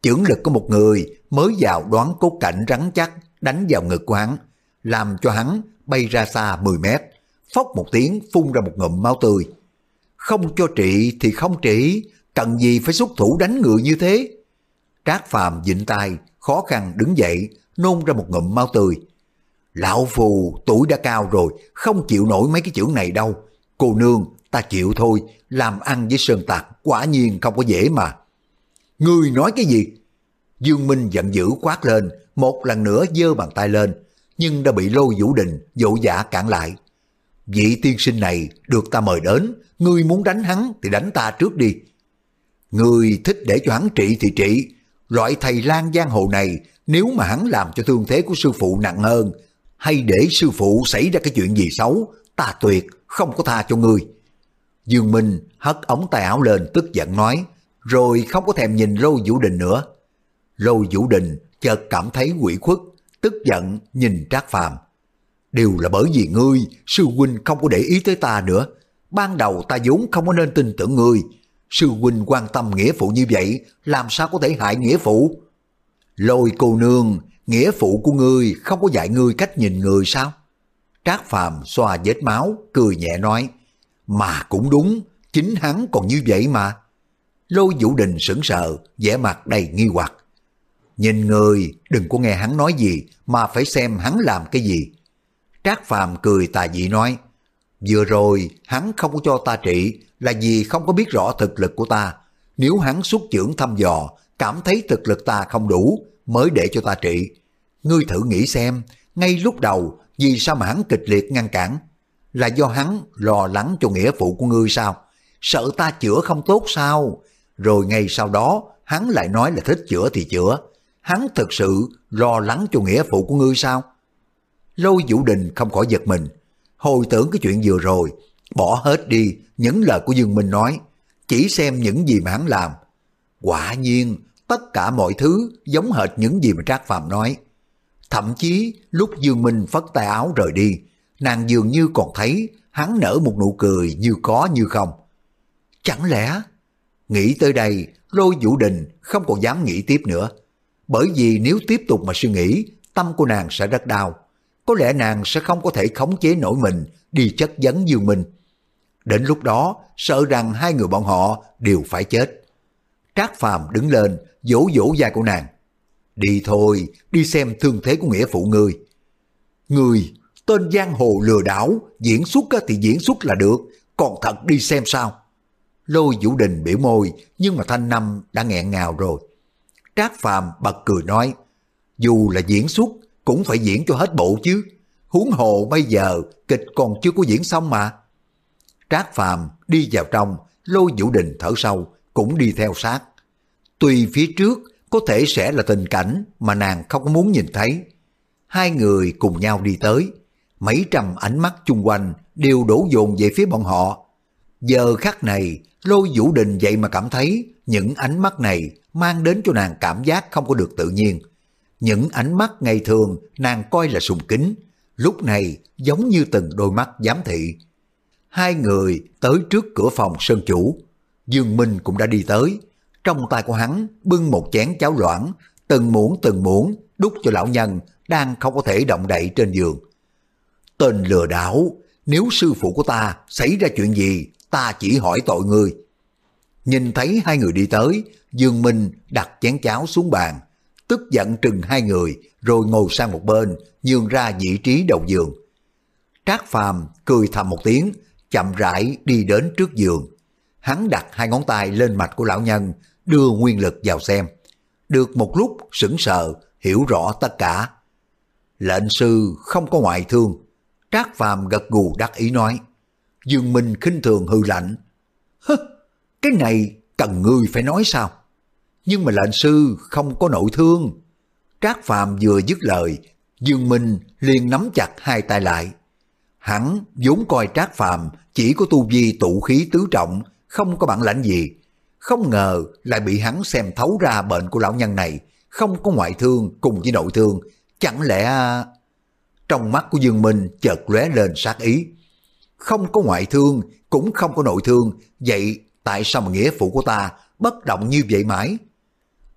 Chưởng lực của một người mới vào đoán cốt cảnh rắn chắc đánh vào ngực của hắn, làm cho hắn bay ra xa 10 mét, phốc một tiếng phun ra một ngụm máu tươi. Không cho trị thì không trị, cần gì phải xuất thủ đánh người như thế. Trác Phàm dịnh tay, khó khăn đứng dậy, nôn ra một ngụm máu tươi. Lão phù, tuổi đã cao rồi, không chịu nổi mấy cái chữ này đâu. Cô nương, ta chịu thôi, làm ăn với sơn tạc, quả nhiên không có dễ mà. Ngươi nói cái gì? Dương Minh giận dữ quát lên, một lần nữa giơ bàn tay lên, nhưng đã bị lôi vũ đình, dỗ giả cản lại. Vị tiên sinh này được ta mời đến, ngươi muốn đánh hắn thì đánh ta trước đi. Ngươi thích để cho hắn trị thì trị, loại thầy lang giang hồ này nếu mà hắn làm cho thương thế của sư phụ nặng hơn, hay để sư phụ xảy ra cái chuyện gì xấu, ta tuyệt không có tha cho ngươi. Dương Minh hất ống tay áo lên tức giận nói, rồi không có thèm nhìn Lô Vũ Đình nữa. Lô Vũ Đình chợt cảm thấy quỷ khuất, tức giận nhìn Trác Phàm. Đều là bởi vì ngươi, sư huynh không có để ý tới ta nữa. Ban đầu ta vốn không có nên tin tưởng ngươi. Sư huynh quan tâm nghĩa phụ như vậy, làm sao có thể hại nghĩa phụ? Lôi cô nương, nghĩa phụ của ngươi không có dạy ngươi cách nhìn người sao? Trác Phàm xoa vết máu, cười nhẹ nói, mà cũng đúng, chính hắn còn như vậy mà. Lôi Vũ Đình sững sờ, vẻ mặt đầy nghi hoặc. Nhìn người, đừng có nghe hắn nói gì, mà phải xem hắn làm cái gì. Trác Phàm cười tà dị nói, vừa rồi hắn không có cho ta trị là vì không có biết rõ thực lực của ta. Nếu hắn xuất trưởng thăm dò, cảm thấy thực lực ta không đủ, mới để cho ta trị. Ngươi thử nghĩ xem, ngay lúc đầu, vì sao mà hắn kịch liệt ngăn cản? Là do hắn lo lắng cho nghĩa phụ của ngươi sao? Sợ ta chữa không tốt sao? Rồi ngay sau đó, hắn lại nói là thích chữa thì chữa. Hắn thực sự lo lắng cho nghĩa phụ của ngươi sao? Lôi Vũ Đình không khỏi giật mình. Hồi tưởng cái chuyện vừa rồi, bỏ hết đi những lời của Dương Minh nói, chỉ xem những gì mà hắn làm. Quả nhiên, tất cả mọi thứ giống hệt những gì mà Trác Phạm nói. Thậm chí lúc Dương Minh phất tay áo rời đi, nàng dường như còn thấy hắn nở một nụ cười như có như không. Chẳng lẽ... Nghĩ tới đây, Lôi Vũ Đình không còn dám nghĩ tiếp nữa. Bởi vì nếu tiếp tục mà suy nghĩ, tâm của nàng sẽ rất đau. Có lẽ nàng sẽ không có thể khống chế nổi mình đi chất vấn Dương Minh. Đến lúc đó, sợ rằng hai người bọn họ đều phải chết. Trác Phàm đứng lên, vỗ vỗ vai của nàng. Đi thôi, đi xem thương thế của nghĩa phụ ngươi. Ngươi, tên giang hồ lừa đảo, diễn xuất thì diễn xuất là được, còn thật đi xem sao. Lôi Vũ Đình biểu môi, nhưng mà Thanh Năm đã nghẹn ngào rồi. Trác Phàm bật cười nói, dù là diễn xuất, cũng phải diễn cho hết bộ chứ. Huống hồ bây giờ, kịch còn chưa có diễn xong mà. Trác Phàm đi vào trong, Lôi Vũ Đình thở sâu, cũng đi theo sát. Tuy phía trước có thể sẽ là tình cảnh mà nàng không có muốn nhìn thấy. Hai người cùng nhau đi tới, mấy trăm ánh mắt chung quanh đều đổ dồn về phía bọn họ. Giờ khắc này, Lôi Vũ Đình vậy mà cảm thấy những ánh mắt này mang đến cho nàng cảm giác không có được tự nhiên. Những ánh mắt ngày thường nàng coi là sùng kính, lúc này giống như từng đôi mắt giám thị. Hai người tới trước cửa phòng sơn chủ, Dương Minh cũng đã đi tới, trong tay của hắn bưng một chén cháo loãng, từng muỗng từng muỗng đút cho lão nhân đang không có thể động đậy trên giường. Tên lừa đảo, nếu sư phụ của ta xảy ra chuyện gì, ta chỉ hỏi tội người. Nhìn thấy hai người đi tới, Dương Minh đặt chén cháo xuống bàn, tức giận trừng hai người rồi ngồi sang một bên, nhường ra vị trí đầu giường. Trác Phàm cười thầm một tiếng, chậm rãi đi đến trước giường. Hắn đặt hai ngón tay lên mạch của lão nhân, đưa nguyên lực vào xem. Được một lúc sững sờ, hiểu rõ tất cả. Lệnh sư không có ngoại thương. Trác Phàm gật gù đắc ý nói. Dương Minh khinh thường hư lạnh. Hứ, cái này cần ngươi phải nói sao? Nhưng mà lệnh sư không có nội thương. Trác Phàm vừa dứt lời, Dương Minh liền nắm chặt hai tay lại. Hắn vốn coi Trác Phàm chỉ có tu vi tụ khí tứ trọng, không có bản lãnh gì. Không ngờ lại bị hắn xem thấu ra bệnh của lão nhân này, không có ngoại thương cùng với nội thương. Chẳng lẽ... À, trong mắt của Dương Minh chợt lóe lên sát ý. Không có ngoại thương, cũng không có nội thương, vậy tại sao mà nghĩa phụ của ta bất động như vậy mãi?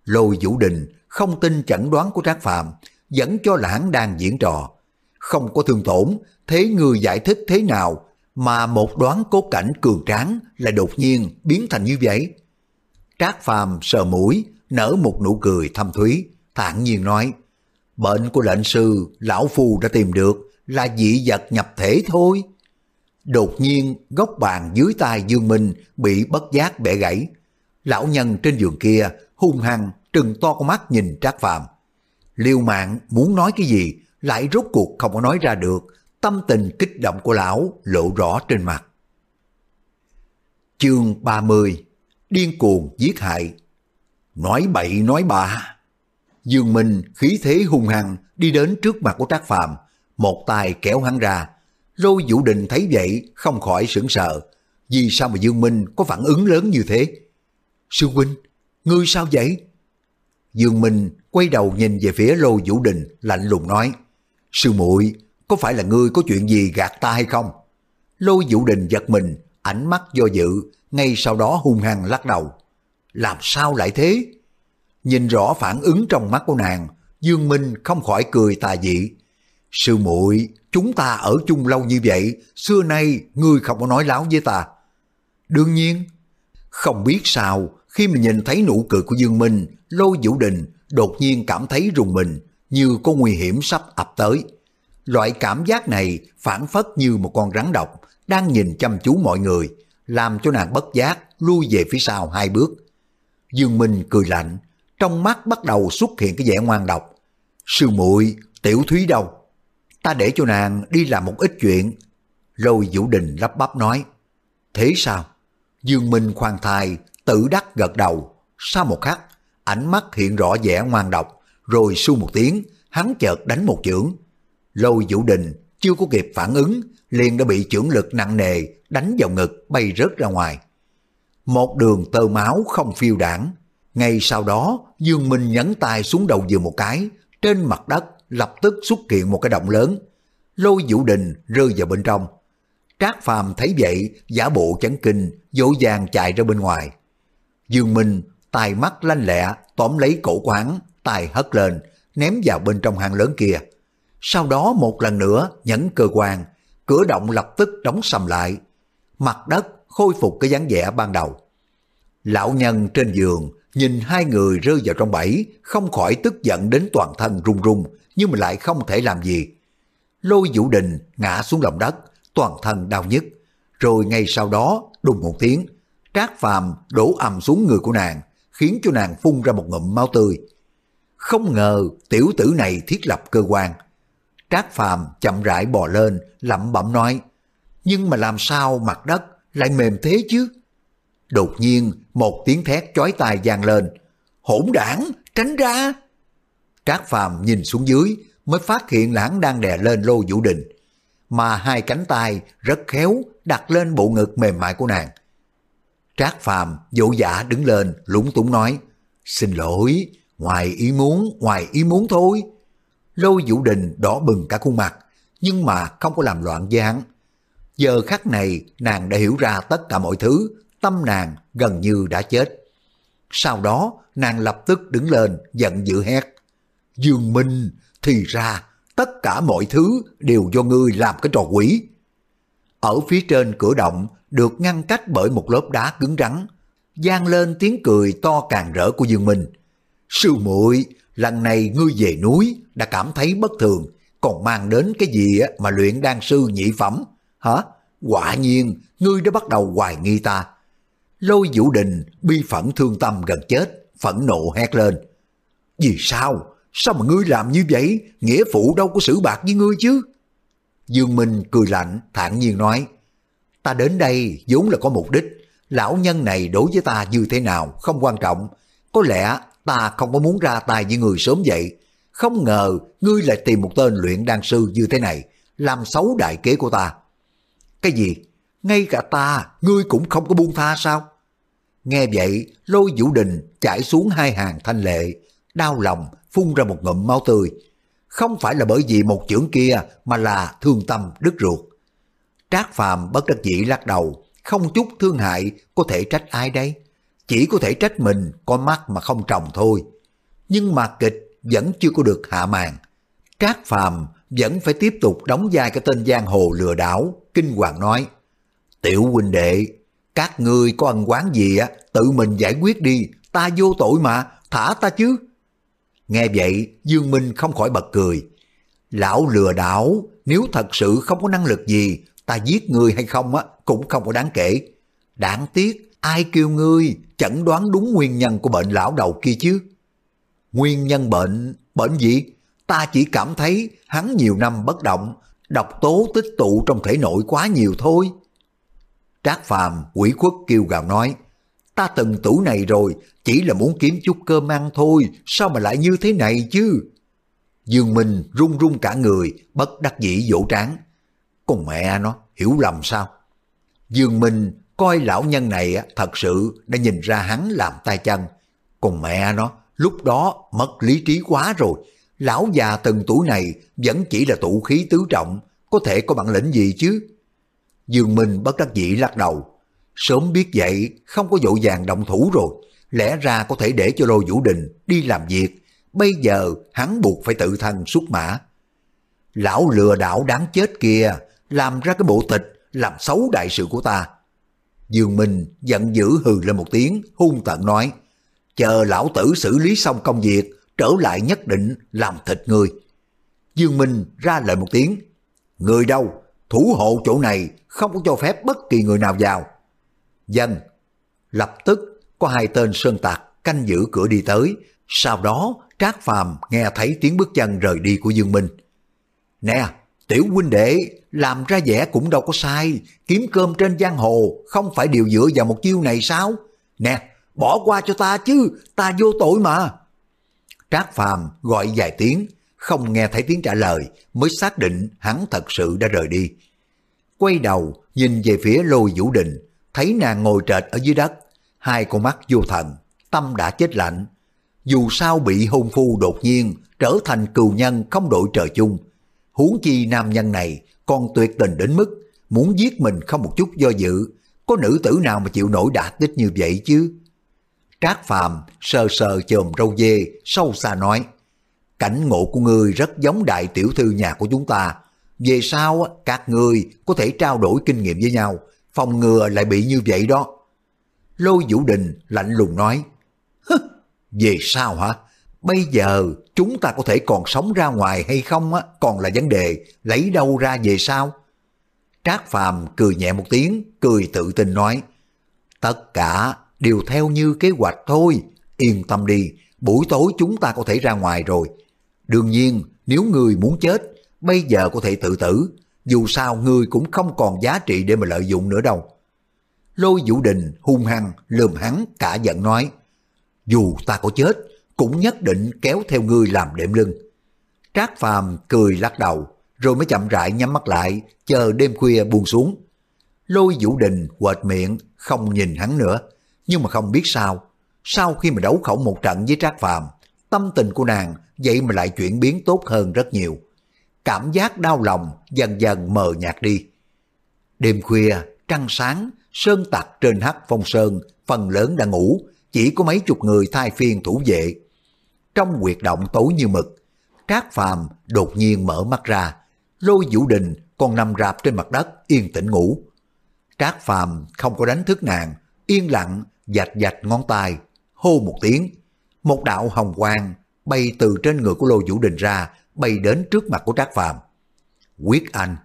Lôi Vũ Đình không tin chẩn đoán của Trác phạm vẫn cho là hắn đang diễn trò. Không có thương tổn, thế người giải thích thế nào mà một đoán cốt cảnh cường tráng là đột nhiên biến thành như vậy? Trác Phàm sờ mũi, nở một nụ cười thâm thúy, thản nhiên nói, bệnh của lệnh sư, lão phu đã tìm được là dị vật nhập thể thôi. Đột nhiên góc bàn dưới tay Dương Minh bị bất giác bẻ gãy. Lão nhân trên giường kia hung hăng trừng to con mắt nhìn Trác Phàm. Liêu mạng muốn nói cái gì lại rốt cuộc không có nói ra được, tâm tình kích động của lão lộ rõ trên mặt. Chương 30 Điên cuồng giết hại Nói bậy nói bạ Dương Minh khí thế hung hăng đi đến trước mặt của Trác Phàm một tay kéo hắn ra. Lôi Vũ Đình thấy vậy không khỏi sững sờ. Vì sao mà Dương Minh có phản ứng lớn như thế? Sư huynh, ngươi sao vậy? Dương Minh quay đầu nhìn về phía Lô Vũ Đình lạnh lùng nói Sư muội có phải là ngươi có chuyện gì gạt ta hay không? Lô Vũ Đình giật mình, ánh mắt do dự, ngay sau đó hung hăng lắc đầu. Làm sao lại thế? Nhìn rõ phản ứng trong mắt của nàng, Dương Minh không khỏi cười tà dị. Sư muội chúng ta ở chung lâu như vậy, xưa nay ngươi không có nói láo với ta. Đương nhiên, không biết sao, khi mà nhìn thấy nụ cười của Dương Minh, Lôi Vũ Đình đột nhiên cảm thấy rùng mình, như có nguy hiểm sắp ập tới. Loại cảm giác này phản phất như một con rắn độc, đang nhìn chăm chú mọi người, làm cho nàng bất giác lui về phía sau hai bước. Dương Minh cười lạnh, trong mắt bắt đầu xuất hiện cái vẻ ngoan độc. Sư muội tiểu thúy đâu? Ta để cho nàng đi làm một ít chuyện. Lôi Vũ Đình lắp bắp nói. Thế sao? Dương Minh khoan thai, tự đắc gật đầu. Sau một khắc, ánh mắt hiện rõ vẻ ngoan độc, rồi su một tiếng, hắn chợt đánh một chưởng. Lôi Vũ Đình chưa có kịp phản ứng, liền đã bị chưởng lực nặng nề đánh vào ngực bay rớt ra ngoài. Một đường tơ máu không phiêu đảng. Ngay sau đó, Dương Minh nhấn tay xuống đầu giường một cái, trên mặt đất lập tức xuất hiện một cái động lớn. Lôi Vũ Đình rơi vào bên trong. Trác Phàm thấy vậy, giả bộ chấn kinh, dỗ dàng chạy ra bên ngoài. Dương Minh, tài mắt lanh lẹ, tóm lấy cổ của hắn, tài hất lên, ném vào bên trong hang lớn kia. Sau đó một lần nữa nhấn cơ quan, cửa động lập tức đóng sầm lại. Mặt đất khôi phục cái dáng vẻ ban đầu. Lão nhân trên giường nhìn hai người rơi vào trong bẫy, không khỏi tức giận đến toàn thân run run, nhưng mà lại không thể làm gì. Lôi Vũ Đình ngã xuống lòng đất, toàn thân đau nhức. Rồi ngay sau đó, đùng một tiếng, Trác Phàm đổ ầm xuống người của nàng, khiến cho nàng phun ra một ngụm máu tươi. Không ngờ tiểu tử này thiết lập cơ quan. Trác Phàm chậm rãi bò lên, lẩm bẩm nói, nhưng mà làm sao mặt đất lại mềm thế chứ? Đột nhiên một tiếng thét chói tai vang lên, hỗn đảng, tránh ra! Trác Phàm nhìn xuống dưới mới phát hiện là hắn đang đè lên lô vũ đình, mà hai cánh tay rất khéo đặt lên bộ ngực mềm mại của nàng. Trác Phàm dỗ dã đứng lên lúng túng nói, xin lỗi, ngoài ý muốn, ngoài ý muốn thôi. Lô Vũ Đình đỏ bừng cả khuôn mặt, nhưng mà không có làm loạn với hắn. Giờ khắc này nàng đã hiểu ra tất cả mọi thứ, tâm nàng gần như đã chết. Sau đó nàng lập tức đứng lên giận dữ hét. Dương Minh, thì ra tất cả mọi thứ đều do ngươi làm cái trò quỷ. Ở phía trên cửa động được ngăn cách bởi một lớp đá cứng rắn, gian lên tiếng cười to càng rỡ của Dương Minh. Sư muội lần này ngươi về núi đã cảm thấy bất thường, còn mang đến cái gì mà luyện đan sư nhị phẩm, hả? Quả nhiên, ngươi đã bắt đầu hoài nghi ta. Lôi Vũ Đình bi phẫn thương tâm gần chết, phẫn nộ hét lên. Vì sao? Sao mà ngươi làm như vậy? Nghĩa phụ đâu có xử bạc với ngươi chứ? Dương Minh cười lạnh, thản nhiên nói. Ta đến đây vốn là có mục đích. Lão nhân này đối với ta như thế nào không quan trọng. Có lẽ ta không có muốn ra tay với người sớm vậy. không ngờ ngươi lại tìm một tên luyện đan sư như thế này, làm xấu đại kế của ta. Cái gì? Ngay cả ta, ngươi cũng không có buông tha sao? Nghe vậy, lôi vũ đình chảy xuống hai hàng thanh lệ, đau lòng, phun ra một ngụm máu tươi. Không phải là bởi vì một chưởng kia mà là thương tâm đứt ruột. Trác Phàm bất đắc dĩ lắc đầu, không chút thương hại có thể trách ai đây? Chỉ có thể trách mình có mắt mà không trồng thôi. Nhưng mà kịch vẫn chưa có được hạ màn. Trác Phàm vẫn phải tiếp tục đóng vai cái tên giang hồ lừa đảo, kinh hoàng nói. Tiểu huynh đệ, các ngươi có ân quán gì á, tự mình giải quyết đi, ta vô tội mà, thả ta chứ. Nghe vậy, Dương Minh không khỏi bật cười. Lão lừa đảo, nếu thật sự không có năng lực gì, ta giết người hay không á, cũng không có đáng kể. Đáng tiếc, ai kêu ngươi chẩn đoán đúng nguyên nhân của bệnh lão đầu kia chứ? Nguyên nhân bệnh, bệnh gì? Ta chỉ cảm thấy hắn nhiều năm bất động, độc tố tích tụ trong thể nội quá nhiều thôi. Trác Phàm quỷ khuất kêu gào nói, ta từng tủ này rồi, chỉ là muốn kiếm chút cơm ăn thôi, sao mà lại như thế này chứ? Dương Minh run run cả người, bất đắc dĩ vỗ trán. Con mẹ nó, hiểu lầm sao? Dương Minh coi lão nhân này thật sự đã nhìn ra hắn làm tay chân. Còn mẹ nó, lúc đó mất lý trí quá rồi. Lão già từng tuổi này vẫn chỉ là tụ khí tứ trọng, có thể có bản lĩnh gì chứ? Dương Minh bất đắc dĩ lắc đầu. Sớm biết vậy, không có dội vàng động thủ rồi. Lẽ ra có thể để cho Lô Vũ Đình đi làm việc. Bây giờ hắn buộc phải tự thân xuất mã. Lão lừa đảo đáng chết kia, làm ra cái bộ tịch, làm xấu đại sự của ta. Dương Minh giận dữ hừ lên một tiếng, hung tợn nói, chờ lão tử xử lý xong công việc, trở lại nhất định làm thịt người. Dương Minh ra lệnh một tiếng, người đâu, thủ hộ chỗ này không có cho phép bất kỳ người nào vào. Dân, lập tức có hai tên sơn tạc canh giữ cửa đi tới, sau đó Trác Phàm nghe thấy tiếng bước chân rời đi của Dương Minh. Nè, tiểu huynh đệ, làm ra vẻ cũng đâu có sai, kiếm cơm trên giang hồ không phải điều dựa vào một chiêu này sao? Nè, bỏ qua cho ta chứ, ta vô tội mà. Trác Phàm gọi vài tiếng, không nghe thấy tiếng trả lời, mới xác định hắn thật sự đã rời đi. Quay đầu, nhìn về phía lôi vũ đình, thấy nàng ngồi trệt ở dưới đất, hai con mắt vô thần, tâm đã chết lạnh. Dù sao bị hôn phu đột nhiên trở thành cừu nhân không đội trời chung, huống chi nam nhân này còn tuyệt tình đến mức muốn giết mình không một chút do dự, có nữ tử nào mà chịu nổi đả tích như vậy chứ? Trác Phàm sờ sờ chồm râu dê, sâu xa nói, cảnh ngộ của ngươi rất giống đại tiểu thư nhà của chúng ta. Về sau, các ngươi có thể trao đổi kinh nghiệm với nhau, phòng ngừa lại bị như vậy đó. Lôi Vũ Đình lạnh lùng nói, về sao hả? Bây giờ chúng ta có thể còn sống ra ngoài hay không á, còn là vấn đề, lấy đâu ra về sao? Trác Phàm cười nhẹ một tiếng, cười tự tin nói, tất cả đều theo như kế hoạch thôi, yên tâm đi, buổi tối chúng ta có thể ra ngoài rồi. Đương nhiên, nếu người muốn chết, bây giờ có thể tự tử, dù sao người cũng không còn giá trị để mà lợi dụng nữa đâu. Lôi Vũ Đình hung hăng lườm hắn cả giận nói, dù ta có chết, cũng nhất định kéo theo ngươi làm đệm lưng. Trác Phàm cười lắc đầu, rồi mới chậm rãi nhắm mắt lại, chờ đêm khuya buông xuống. Lôi Vũ Đình quệt miệng, không nhìn hắn nữa, nhưng mà không biết sao, sau khi mà đấu khẩu một trận với Trác Phàm, tâm tình của nàng vậy mà lại chuyển biến tốt hơn rất nhiều. Cảm giác đau lòng dần dần mờ nhạt đi. Đêm khuya, trăng sáng, sơn tặc trên hắc phong sơn, phần lớn đã ngủ, chỉ có mấy chục người thay phiên thủ vệ. Trong quyệt động tối như mực, Trác Phàm đột nhiên mở mắt ra, lôi vũ đình còn nằm rạp trên mặt đất yên tĩnh ngủ. Trác Phàm không có đánh thức nàng, yên lặng dạch dạch ngón tay, hô một tiếng. Một đạo hồng quang bay từ trên người của Lô Vũ Đình ra, bay đến trước mặt của Trác Phàm. Quyết Anh,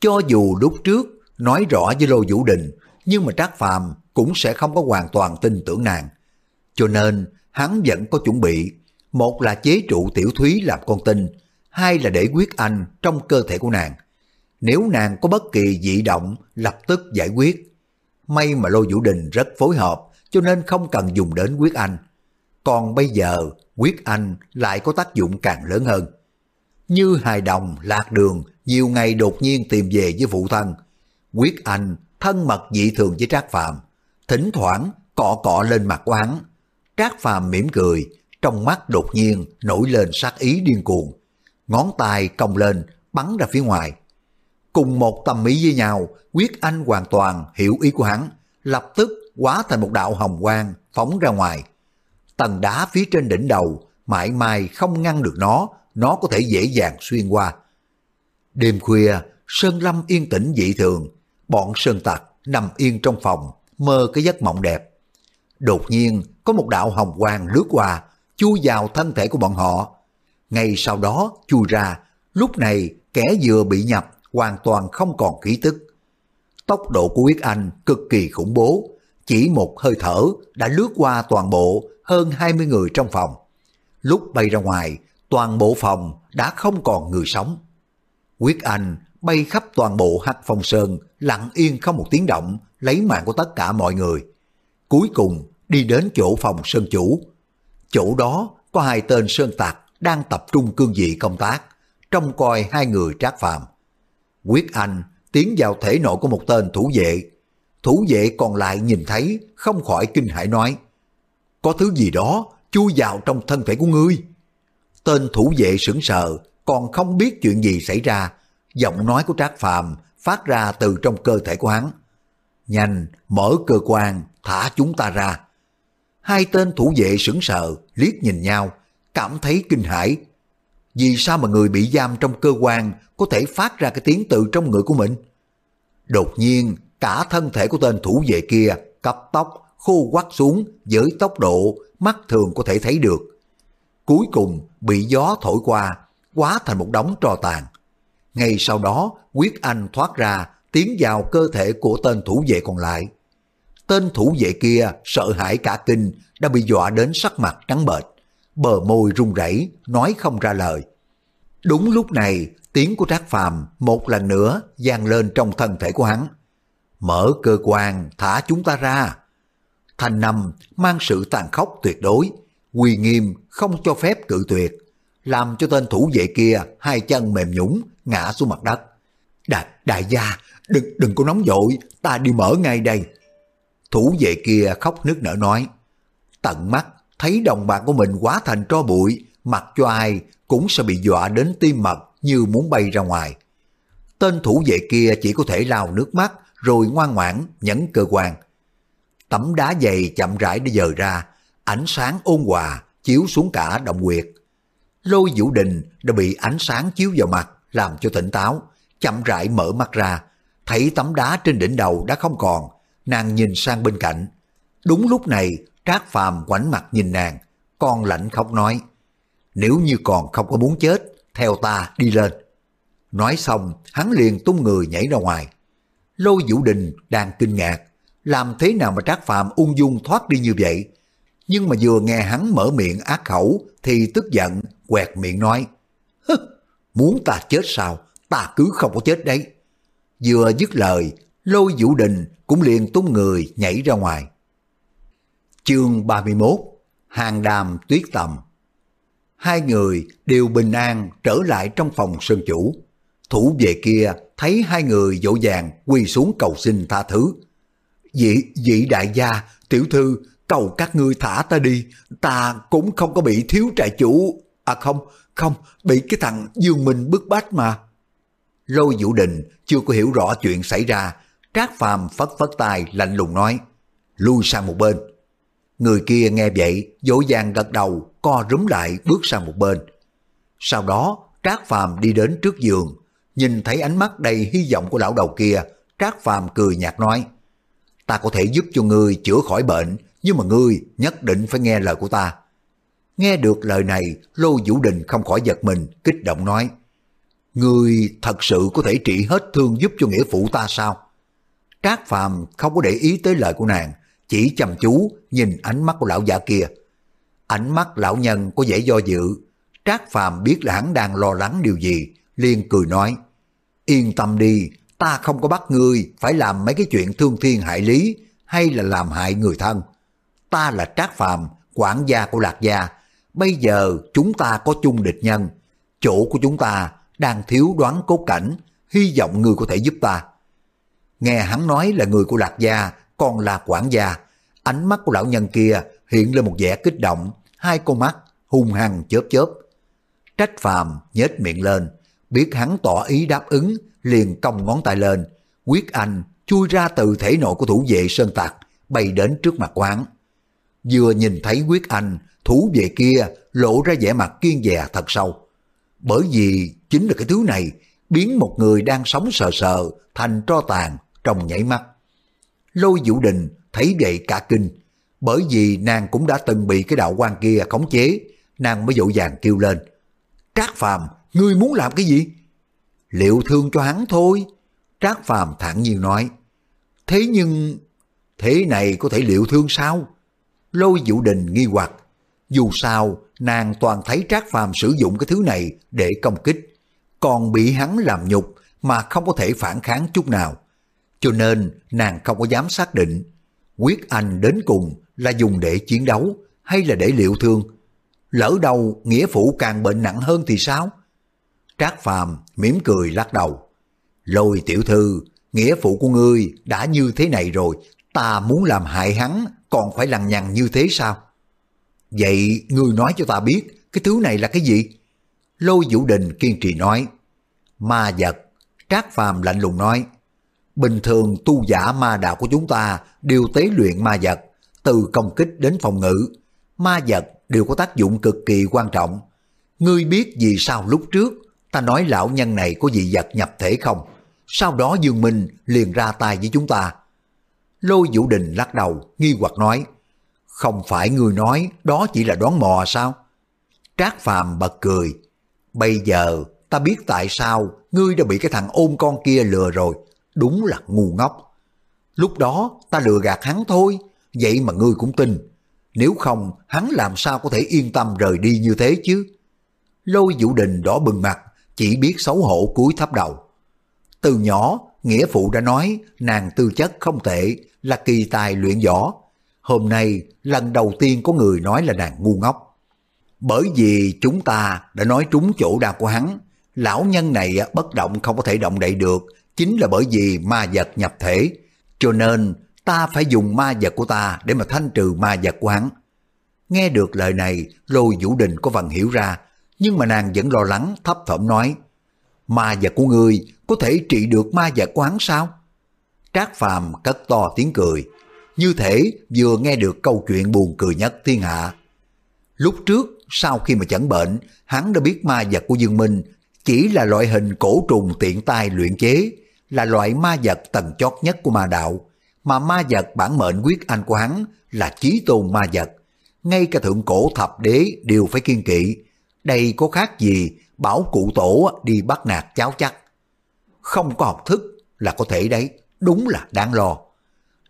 cho dù lúc trước nói rõ với Lô Vũ Đình, nhưng mà Trác Phàm cũng sẽ không có hoàn toàn tin tưởng nàng. Cho nên hắn vẫn có chuẩn bị, một là chế trụ Tiểu Thúy làm con tin, hai là để quyết anh trong cơ thể của nàng. Nếu nàng có bất kỳ dị động, lập tức giải quyết. May mà Lô Vũ Đình rất phối hợp, cho nên không cần dùng đến quyết anh. còn bây giờ quyết anh lại có tác dụng càng lớn hơn. Như hài đồng lạc đường nhiều ngày đột nhiên tìm về với phụ thân. Quyết anh thân mật dị thường với Trác Phàm, thỉnh thoảng cọ cọ lên mặt của hắn. Trác Phàm mỉm cười, trong mắt đột nhiên nổi lên sát ý điên cuồng. Ngón tay cong lên, bắn ra phía ngoài. Cùng một tầm ý với nhau, Quyết Anh hoàn toàn hiểu ý của hắn, lập tức hóa thành một đạo hồng quang phóng ra ngoài. Tầng đá phía trên đỉnh đầu, mãi mai không ngăn được nó, nó có thể dễ dàng xuyên qua. Đêm khuya, Sơn Lâm yên tĩnh dị thường, bọn Sơn Tặc nằm yên trong phòng, mơ cái giấc mộng đẹp. Đột nhiên, có một đạo hồng quang lướt qua, chui vào thân thể của bọn họ. Ngay sau đó chui ra, lúc này kẻ vừa bị nhập hoàn toàn không còn khí tức. Tốc độ của Quyết Anh cực kỳ khủng bố, chỉ một hơi thở đã lướt qua toàn bộ hơn 20 người trong phòng. Lúc bay ra ngoài, toàn bộ phòng đã không còn người sống. Quyết Anh bay khắp toàn bộ hắc phong sơn, lặng yên không một tiếng động, lấy mạng của tất cả mọi người. Cuối cùng đi đến chỗ phòng sơn chủ. Chỗ đó có hai tên sơn tạc đang tập trung cương vị công tác, trông coi hai người trác phàm. Quyết Anh tiến vào thể nội của một tên thủ vệ. Thủ vệ còn lại nhìn thấy, không khỏi kinh hãi nói, có thứ gì đó chui vào trong thân thể của ngươi. Tên thủ vệ sững sờ, còn không biết chuyện gì xảy ra. Giọng nói của Trác Phàm phát ra từ trong cơ thể của hắn. Nhanh, mở cơ quan, thả chúng ta ra. Hai tên thủ vệ sững sờ, liếc nhìn nhau, cảm thấy kinh hãi. Vì sao mà người bị giam trong cơ quan có thể phát ra cái tiếng từ trong người của mình? Đột nhiên, cả thân thể của tên thủ vệ kia cấp tóc, khô quắt xuống với tốc độ mắt thường có thể thấy được. Cuối cùng bị gió thổi qua, quá thành một đống tro tàn. Ngay sau đó, Quyết Anh thoát ra, tiến vào cơ thể của tên thủ vệ còn lại. Tên thủ vệ kia sợ hãi cả kinh, đã bị dọa đến sắc mặt trắng bệch, bờ môi run rẩy, nói không ra lời. Đúng lúc này, tiếng của Trác Phàm một lần nữa vang lên trong thân thể của hắn. Mở cơ quan, thả chúng ta ra. Thanh năm mang sự tàn khốc tuyệt đối, quy nghiêm không cho phép cự tuyệt, làm cho tên thủ vệ kia hai chân mềm nhũng ngã xuống mặt đất. Đại, đại gia, đừng đừng có nóng vội, ta đi mở ngay đây. Thủ vệ kia khóc nức nở nói, tận mắt thấy đồng bạc của mình quá thành tro bụi, mặc cho ai cũng sẽ bị dọa đến tim mật như muốn bay ra ngoài. Tên thủ vệ kia chỉ có thể lao nước mắt rồi ngoan ngoãn nhẫn cơ quan. Tấm đá dày chậm rãi để dời ra, ánh sáng ôn hòa chiếu xuống cả động quyệt. Lôi Vũ Đình đã bị ánh sáng chiếu vào mặt làm cho tỉnh táo, chậm rãi mở mắt ra, thấy tấm đá trên đỉnh đầu đã không còn, nàng nhìn sang bên cạnh. Đúng lúc này, Trác Phàm quảnh mặt nhìn nàng, con lạnh khóc nói, nếu như còn không có muốn chết, theo ta đi lên. Nói xong, hắn liền tung người nhảy ra ngoài. Lôi Vũ Đình đang kinh ngạc, làm thế nào mà Trác Phàm ung dung thoát đi như vậy? Nhưng mà vừa nghe hắn mở miệng ác khẩu thì tức giận, quẹt miệng nói, muốn ta chết sao, ta cứ không có chết đấy. Vừa dứt lời, Lôi Vũ Đình cũng liền tung người nhảy ra ngoài. Chương 31 Hàng đàm tuyết tầm Hai người đều bình an trở lại trong phòng sơn chủ. Thủ về kia thấy hai người dỗ dàng quỳ xuống cầu xin tha thứ. Dị, dị đại gia, tiểu thư, cầu các ngươi thả ta đi, ta cũng không có bị thiếu trại chủ. À không, không, bị cái thằng Dương Minh bức bách mà. Lôi Vũ Đình chưa có hiểu rõ chuyện xảy ra, Trác Phàm phất phất tay lạnh lùng nói, lui sang một bên. Người kia nghe vậy, dỗ dàng gật đầu, co rúm lại bước sang một bên. Sau đó, Trác Phàm đi đến trước giường, nhìn thấy ánh mắt đầy hy vọng của lão đầu kia, Trác Phàm cười nhạt nói, ta có thể giúp cho ngươi chữa khỏi bệnh, nhưng mà ngươi nhất định phải nghe lời của ta. Nghe được lời này, Lô Vũ Đình không khỏi giật mình, kích động nói, Ngươi thật sự có thể trị hết thương giúp cho nghĩa phụ ta sao? Trác Phàm không có để ý tới lời của nàng, chỉ chăm chú nhìn ánh mắt của lão giả kia. Ánh mắt lão nhân có vẻ do dự, Trác Phàm biết là hắn đang lo lắng điều gì, liền cười nói, yên tâm đi, ta không có bắt ngươi phải làm mấy cái chuyện thương thiên hại lý hay là làm hại người thân. Ta là Trác Phàm quản gia của Lạc Gia, bây giờ chúng ta có chung địch nhân, chỗ của chúng ta đang thiếu đoán cốt cảnh, hy vọng người có thể giúp ta. Nghe hắn nói là người của Lạc Gia, còn là quản gia, ánh mắt của lão nhân kia hiện lên một vẻ kích động, hai con mắt hung hăng chớp chớp. Trách phàm nhếch miệng lên, biết hắn tỏ ý đáp ứng, liền cong ngón tay lên, quyết anh chui ra từ thể nội của thủ vệ sơn tạc, bay đến trước mặt quán. Vừa nhìn thấy quyết anh, thú về kia lộ ra vẻ mặt kiên dè thật sâu. Bởi vì chính là cái thứ này biến một người đang sống sờ sờ thành tro tàn trong nhảy mắt. Lôi Vũ Đình thấy vậy cả kinh, bởi vì nàng cũng đã từng bị cái đạo quan kia khống chế, nàng mới vội vàng kêu lên. Trác Phàm, ngươi muốn làm cái gì? Liệu thương cho hắn thôi. Trác Phàm thản nhiên nói. Thế nhưng, thế này có thể liệu thương sao? Lôi Vũ Đình nghi hoặc. Dù sao, nàng toàn thấy Trác Phàm sử dụng cái thứ này để công kích, còn bị hắn làm nhục mà không có thể phản kháng chút nào. Cho nên nàng không có dám xác định quyết anh đến cùng là dùng để chiến đấu hay là để liệu thương. Lỡ đâu nghĩa phụ càng bệnh nặng hơn thì sao? Trác Phàm mỉm cười lắc đầu. Lôi tiểu thư, nghĩa phụ của ngươi đã như thế này rồi, ta muốn làm hại hắn còn phải lằng nhằng như thế sao? Vậy ngươi nói cho ta biết cái thứ này là cái gì? lô Vũ Đình kiên trì nói. Ma vật. Trác Phàm lạnh lùng nói. Bình thường tu giả ma đạo của chúng ta đều tế luyện ma vật, từ công kích đến phòng ngự. Ma vật đều có tác dụng cực kỳ quan trọng. Ngươi biết vì sao lúc trước ta nói lão nhân này có dị vật nhập thể không? Sau đó Dương Minh liền ra tay với chúng ta. Lôi Vũ Đình lắc đầu, nghi hoặc nói, không phải người nói đó chỉ là đoán mò sao? Trác Phàm bật cười, bây giờ ta biết tại sao ngươi đã bị cái thằng ôm con kia lừa rồi, đúng là ngu ngốc. Lúc đó ta lừa gạt hắn thôi, vậy mà ngươi cũng tin. Nếu không, hắn làm sao có thể yên tâm rời đi như thế chứ? Lôi Vũ Đình đỏ bừng mặt, chỉ biết xấu hổ cúi thấp đầu. Từ nhỏ, nghĩa phụ đã nói nàng tư chất không tệ, là kỳ tài luyện võ. Hôm nay, lần đầu tiên có người nói là nàng ngu ngốc. Bởi vì chúng ta đã nói trúng chỗ đau của hắn, lão nhân này bất động không có thể động đậy được, chính là bởi vì ma vật nhập thể. Cho nên, ta phải dùng ma vật của ta để mà thanh trừ ma vật của hắn. Nghe được lời này, lôi vũ đình có phần hiểu ra, nhưng mà nàng vẫn lo lắng thấp thỏm nói, ma vật của ngươi có thể trị được ma vật của hắn sao? Trác Phàm cất to tiếng cười, như thể vừa nghe được câu chuyện buồn cười nhất thiên hạ. Lúc trước, sau khi mà chẩn bệnh, hắn đã biết ma vật của Dương Minh chỉ là loại hình cổ trùng tiện tay luyện chế, là loại ma vật tầng chót nhất của ma đạo, mà ma vật bản mệnh quyết anh của hắn là chí tôn ma vật. Ngay cả thượng cổ thập đế đều phải kiên kỵ. Đây có khác gì bảo cụ tổ đi bắt nạt cháu chắc. Không có học thức là có thể đấy, đúng là đáng lo.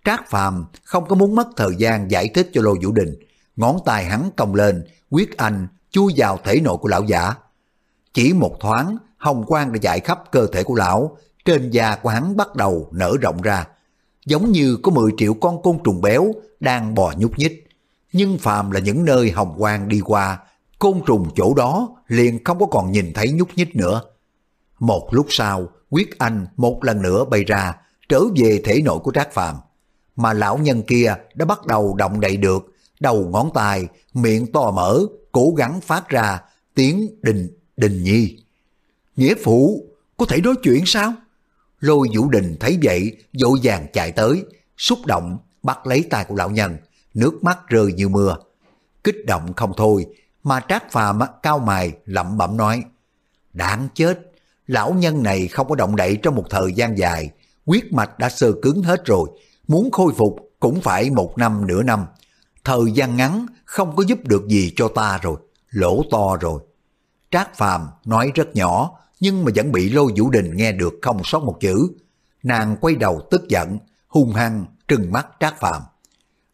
Trác Phàm không có muốn mất thời gian giải thích cho Lô Vũ Đình, ngón tay hắn cong lên, quyết anh chui vào thể nội của lão giả. Chỉ một thoáng, hồng quang đã chạy khắp cơ thể của lão, trên da của hắn bắt đầu nở rộng ra, giống như có 10 triệu con côn trùng béo đang bò nhúc nhích. Nhưng phàm là những nơi hồng quang đi qua, côn trùng chỗ đó liền không có còn nhìn thấy nhúc nhích nữa. Một lúc sau, quyết anh một lần nữa bay ra, trở về thể nội của Trác Phàm mà lão nhân kia đã bắt đầu động đậy được, đầu ngón tay, miệng to mở, cố gắng phát ra tiếng đình, đình nhi. Nghĩa phụ, có thể nói chuyện sao? Lôi Vũ Đình thấy vậy, dội vàng chạy tới, xúc động, bắt lấy tay của lão nhân, nước mắt rơi như mưa. Kích động không thôi, mà Trác Phàm cao mài lẩm bẩm nói, đáng chết, lão nhân này không có động đậy trong một thời gian dài, huyết mạch đã sơ cứng hết rồi, muốn khôi phục cũng phải một năm nửa năm. Thời gian ngắn không có giúp được gì cho ta rồi, lỗ to rồi. Trác Phàm nói rất nhỏ, nhưng mà vẫn bị Lô Vũ Đình nghe được không sót một chữ. Nàng quay đầu tức giận, hung hăng, trừng mắt Trác Phàm.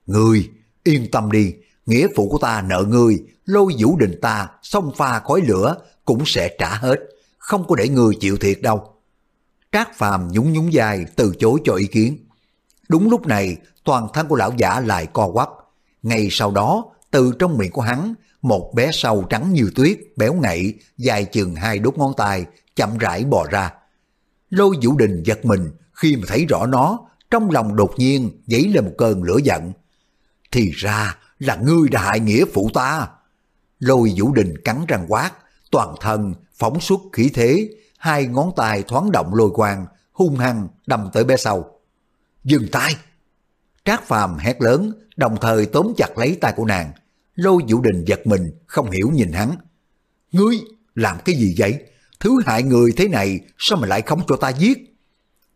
Ngươi, yên tâm đi, nghĩa phụ của ta nợ ngươi, lôi Vũ Đình ta xông pha khói lửa cũng sẽ trả hết, không có để người chịu thiệt đâu. Trác Phàm nhún nhún dài từ chối cho ý kiến. Đúng lúc này, toàn thân của lão giả lại co quắp. Ngay sau đó, từ trong miệng của hắn, một bé sâu trắng như tuyết, béo ngậy, dài chừng hai đốt ngón tay, chậm rãi bò ra. Lôi Vũ Đình giật mình khi mà thấy rõ nó, trong lòng đột nhiên dấy lên một cơn lửa giận. Thì ra là ngươi đã hại nghĩa phụ ta. Lôi Vũ Đình cắn răng quát, toàn thân phóng xuất khí thế, hai ngón tay thoáng động lôi quang, hung hăng đâm tới bé sau Dừng tay! Trác Phàm hét lớn, đồng thời tóm chặt lấy tay của nàng. Lôi Vũ Đình giật mình, không hiểu nhìn hắn. Ngươi, làm cái gì vậy? Thứ hại người thế này, sao mà lại không cho ta giết?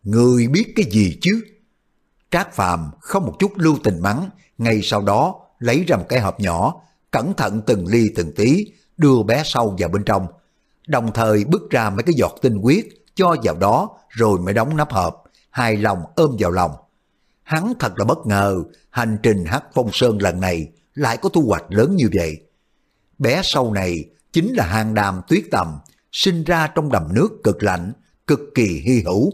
Ngươi biết cái gì chứ? Trác Phàm không một chút lưu tình mắng, ngay sau đó lấy ra một cái hộp nhỏ, cẩn thận từng ly từng tí, đưa bé sâu vào bên trong. Đồng thời bước ra mấy cái giọt tinh huyết, cho vào đó rồi mới đóng nắp hộp, hài lòng ôm vào lòng. Hắn thật là bất ngờ, hành trình hắc phong sơn lần này lại có thu hoạch lớn như vậy. Bé sâu này chính là hang đàm tuyết tầm, sinh ra trong đầm nước cực lạnh, cực kỳ hy hữu.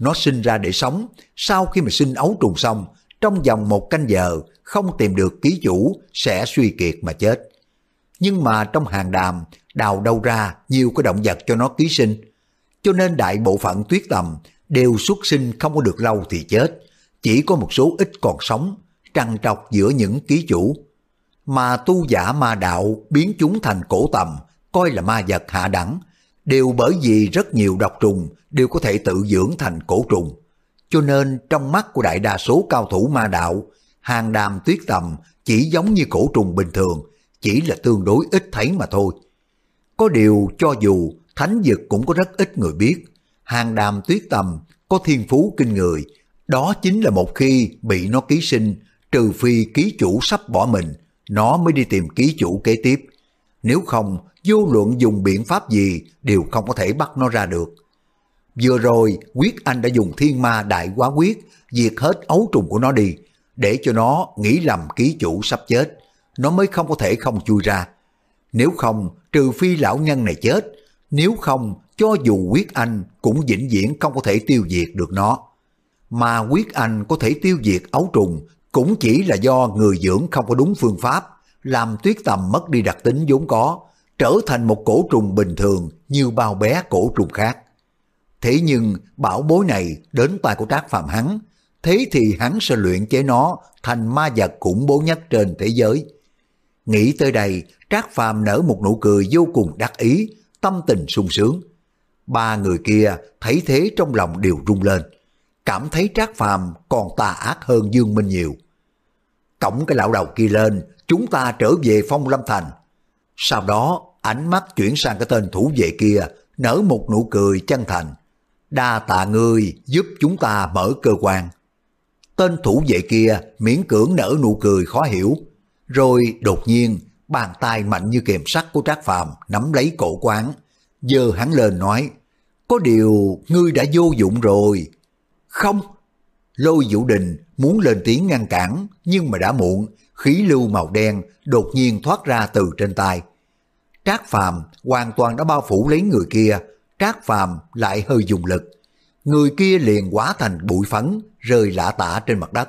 Nó sinh ra để sống, sau khi mà sinh ấu trùng xong, trong vòng một canh giờ không tìm được ký chủ sẽ suy kiệt mà chết. Nhưng mà trong hàng đàm, đào đâu ra nhiều cái động vật cho nó ký sinh. Cho nên đại bộ phận tuyết tầm đều xuất sinh không có được lâu thì chết, chỉ có một số ít còn sống, trăng trọc giữa những ký chủ. Mà tu giả ma đạo biến chúng thành cổ tầm, coi là ma vật hạ đẳng, đều bởi vì rất nhiều độc trùng đều có thể tự dưỡng thành cổ trùng. Cho nên trong mắt của đại đa số cao thủ ma đạo, hàng đàm tuyết tầm chỉ giống như cổ trùng bình thường, chỉ là tương đối ít thấy mà thôi. Có điều cho dù thánh dực cũng có rất ít người biết, hàng đàm tuyết tầm có thiên phú kinh người, đó chính là một khi bị nó ký sinh, trừ phi ký chủ sắp bỏ mình, nó mới đi tìm ký chủ kế tiếp. Nếu không, vô luận dùng biện pháp gì đều không có thể bắt nó ra được. Vừa rồi, quyết anh đã dùng thiên ma đại quá quyết, diệt hết ấu trùng của nó đi, để cho nó nghĩ lầm ký chủ sắp chết, nó mới không có thể không chui ra. Nếu không, trừ phi lão nhân này chết, nếu không, cho dù quyết anh cũng vĩnh viễn không có thể tiêu diệt được nó. Mà quyết anh có thể tiêu diệt ấu trùng cũng chỉ là do người dưỡng không có đúng phương pháp, làm tuyết tầm mất đi đặc tính vốn có, trở thành một cổ trùng bình thường như bao bé cổ trùng khác. Thế nhưng bảo bối này đến tay của Trác Phạm hắn, thế thì hắn sẽ luyện chế nó thành ma vật khủng bố nhất trên thế giới. Nghĩ tới đây, Trác Phàm nở một nụ cười vô cùng đắc ý, tâm tình sung sướng. Ba người kia thấy thế trong lòng đều rung lên, cảm thấy Trác Phàm còn tà ác hơn Dương Minh nhiều. Cổng cái lão đầu kia lên, chúng ta trở về Phong Lâm Thành. Sau đó, ánh mắt chuyển sang cái tên thủ vệ kia, nở một nụ cười chân thành. Đa tạ ngươi giúp chúng ta mở cơ quan. Tên thủ vệ kia miễn cưỡng nở nụ cười khó hiểu. Rồi đột nhiên, bàn tay mạnh như kềm sắt của Trác Phàm nắm lấy cổ quán. Giờ hắn lên nói, có điều ngươi đã vô dụng rồi. Không, lôi vũ đình muốn lên tiếng ngăn cản, nhưng mà đã muộn, khí lưu màu đen đột nhiên thoát ra từ trên tay. Trác Phàm hoàn toàn đã bao phủ lấy người kia, Trác Phàm lại hơi dùng lực. Người kia liền hóa thành bụi phấn, rơi lả tả trên mặt đất.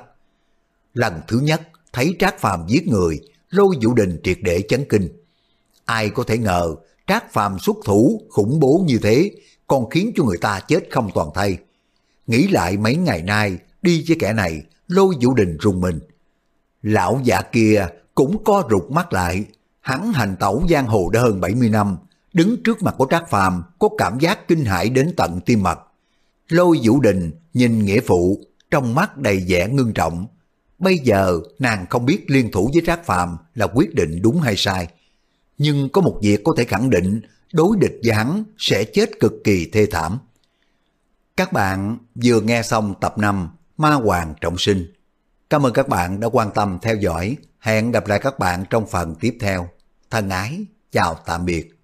Lần thứ nhất, thấy Trác Phàm giết người, lôi vũ đình triệt để chấn kinh. Ai có thể ngờ, Trác Phàm xuất thủ khủng bố như thế, còn khiến cho người ta chết không toàn thay. Nghĩ lại mấy ngày nay, đi với kẻ này, lôi vũ đình rùng mình. Lão già kia cũng co rụt mắt lại, hắn hành tẩu giang hồ đã hơn 70 năm, đứng trước mặt của Trác Phàm có cảm giác kinh hãi đến tận tim mật. Lôi Vũ Đình nhìn nghĩa phụ, trong mắt đầy vẻ ngưng trọng. Bây giờ nàng không biết liên thủ với Trác Phàm là quyết định đúng hay sai. Nhưng có một việc có thể khẳng định, đối địch với hắn sẽ chết cực kỳ thê thảm. Các bạn vừa nghe xong tập 5 Ma Hoàng Trọng Sinh. Cảm ơn các bạn đã quan tâm theo dõi. Hẹn gặp lại các bạn trong phần tiếp theo. Thân ái, chào tạm biệt.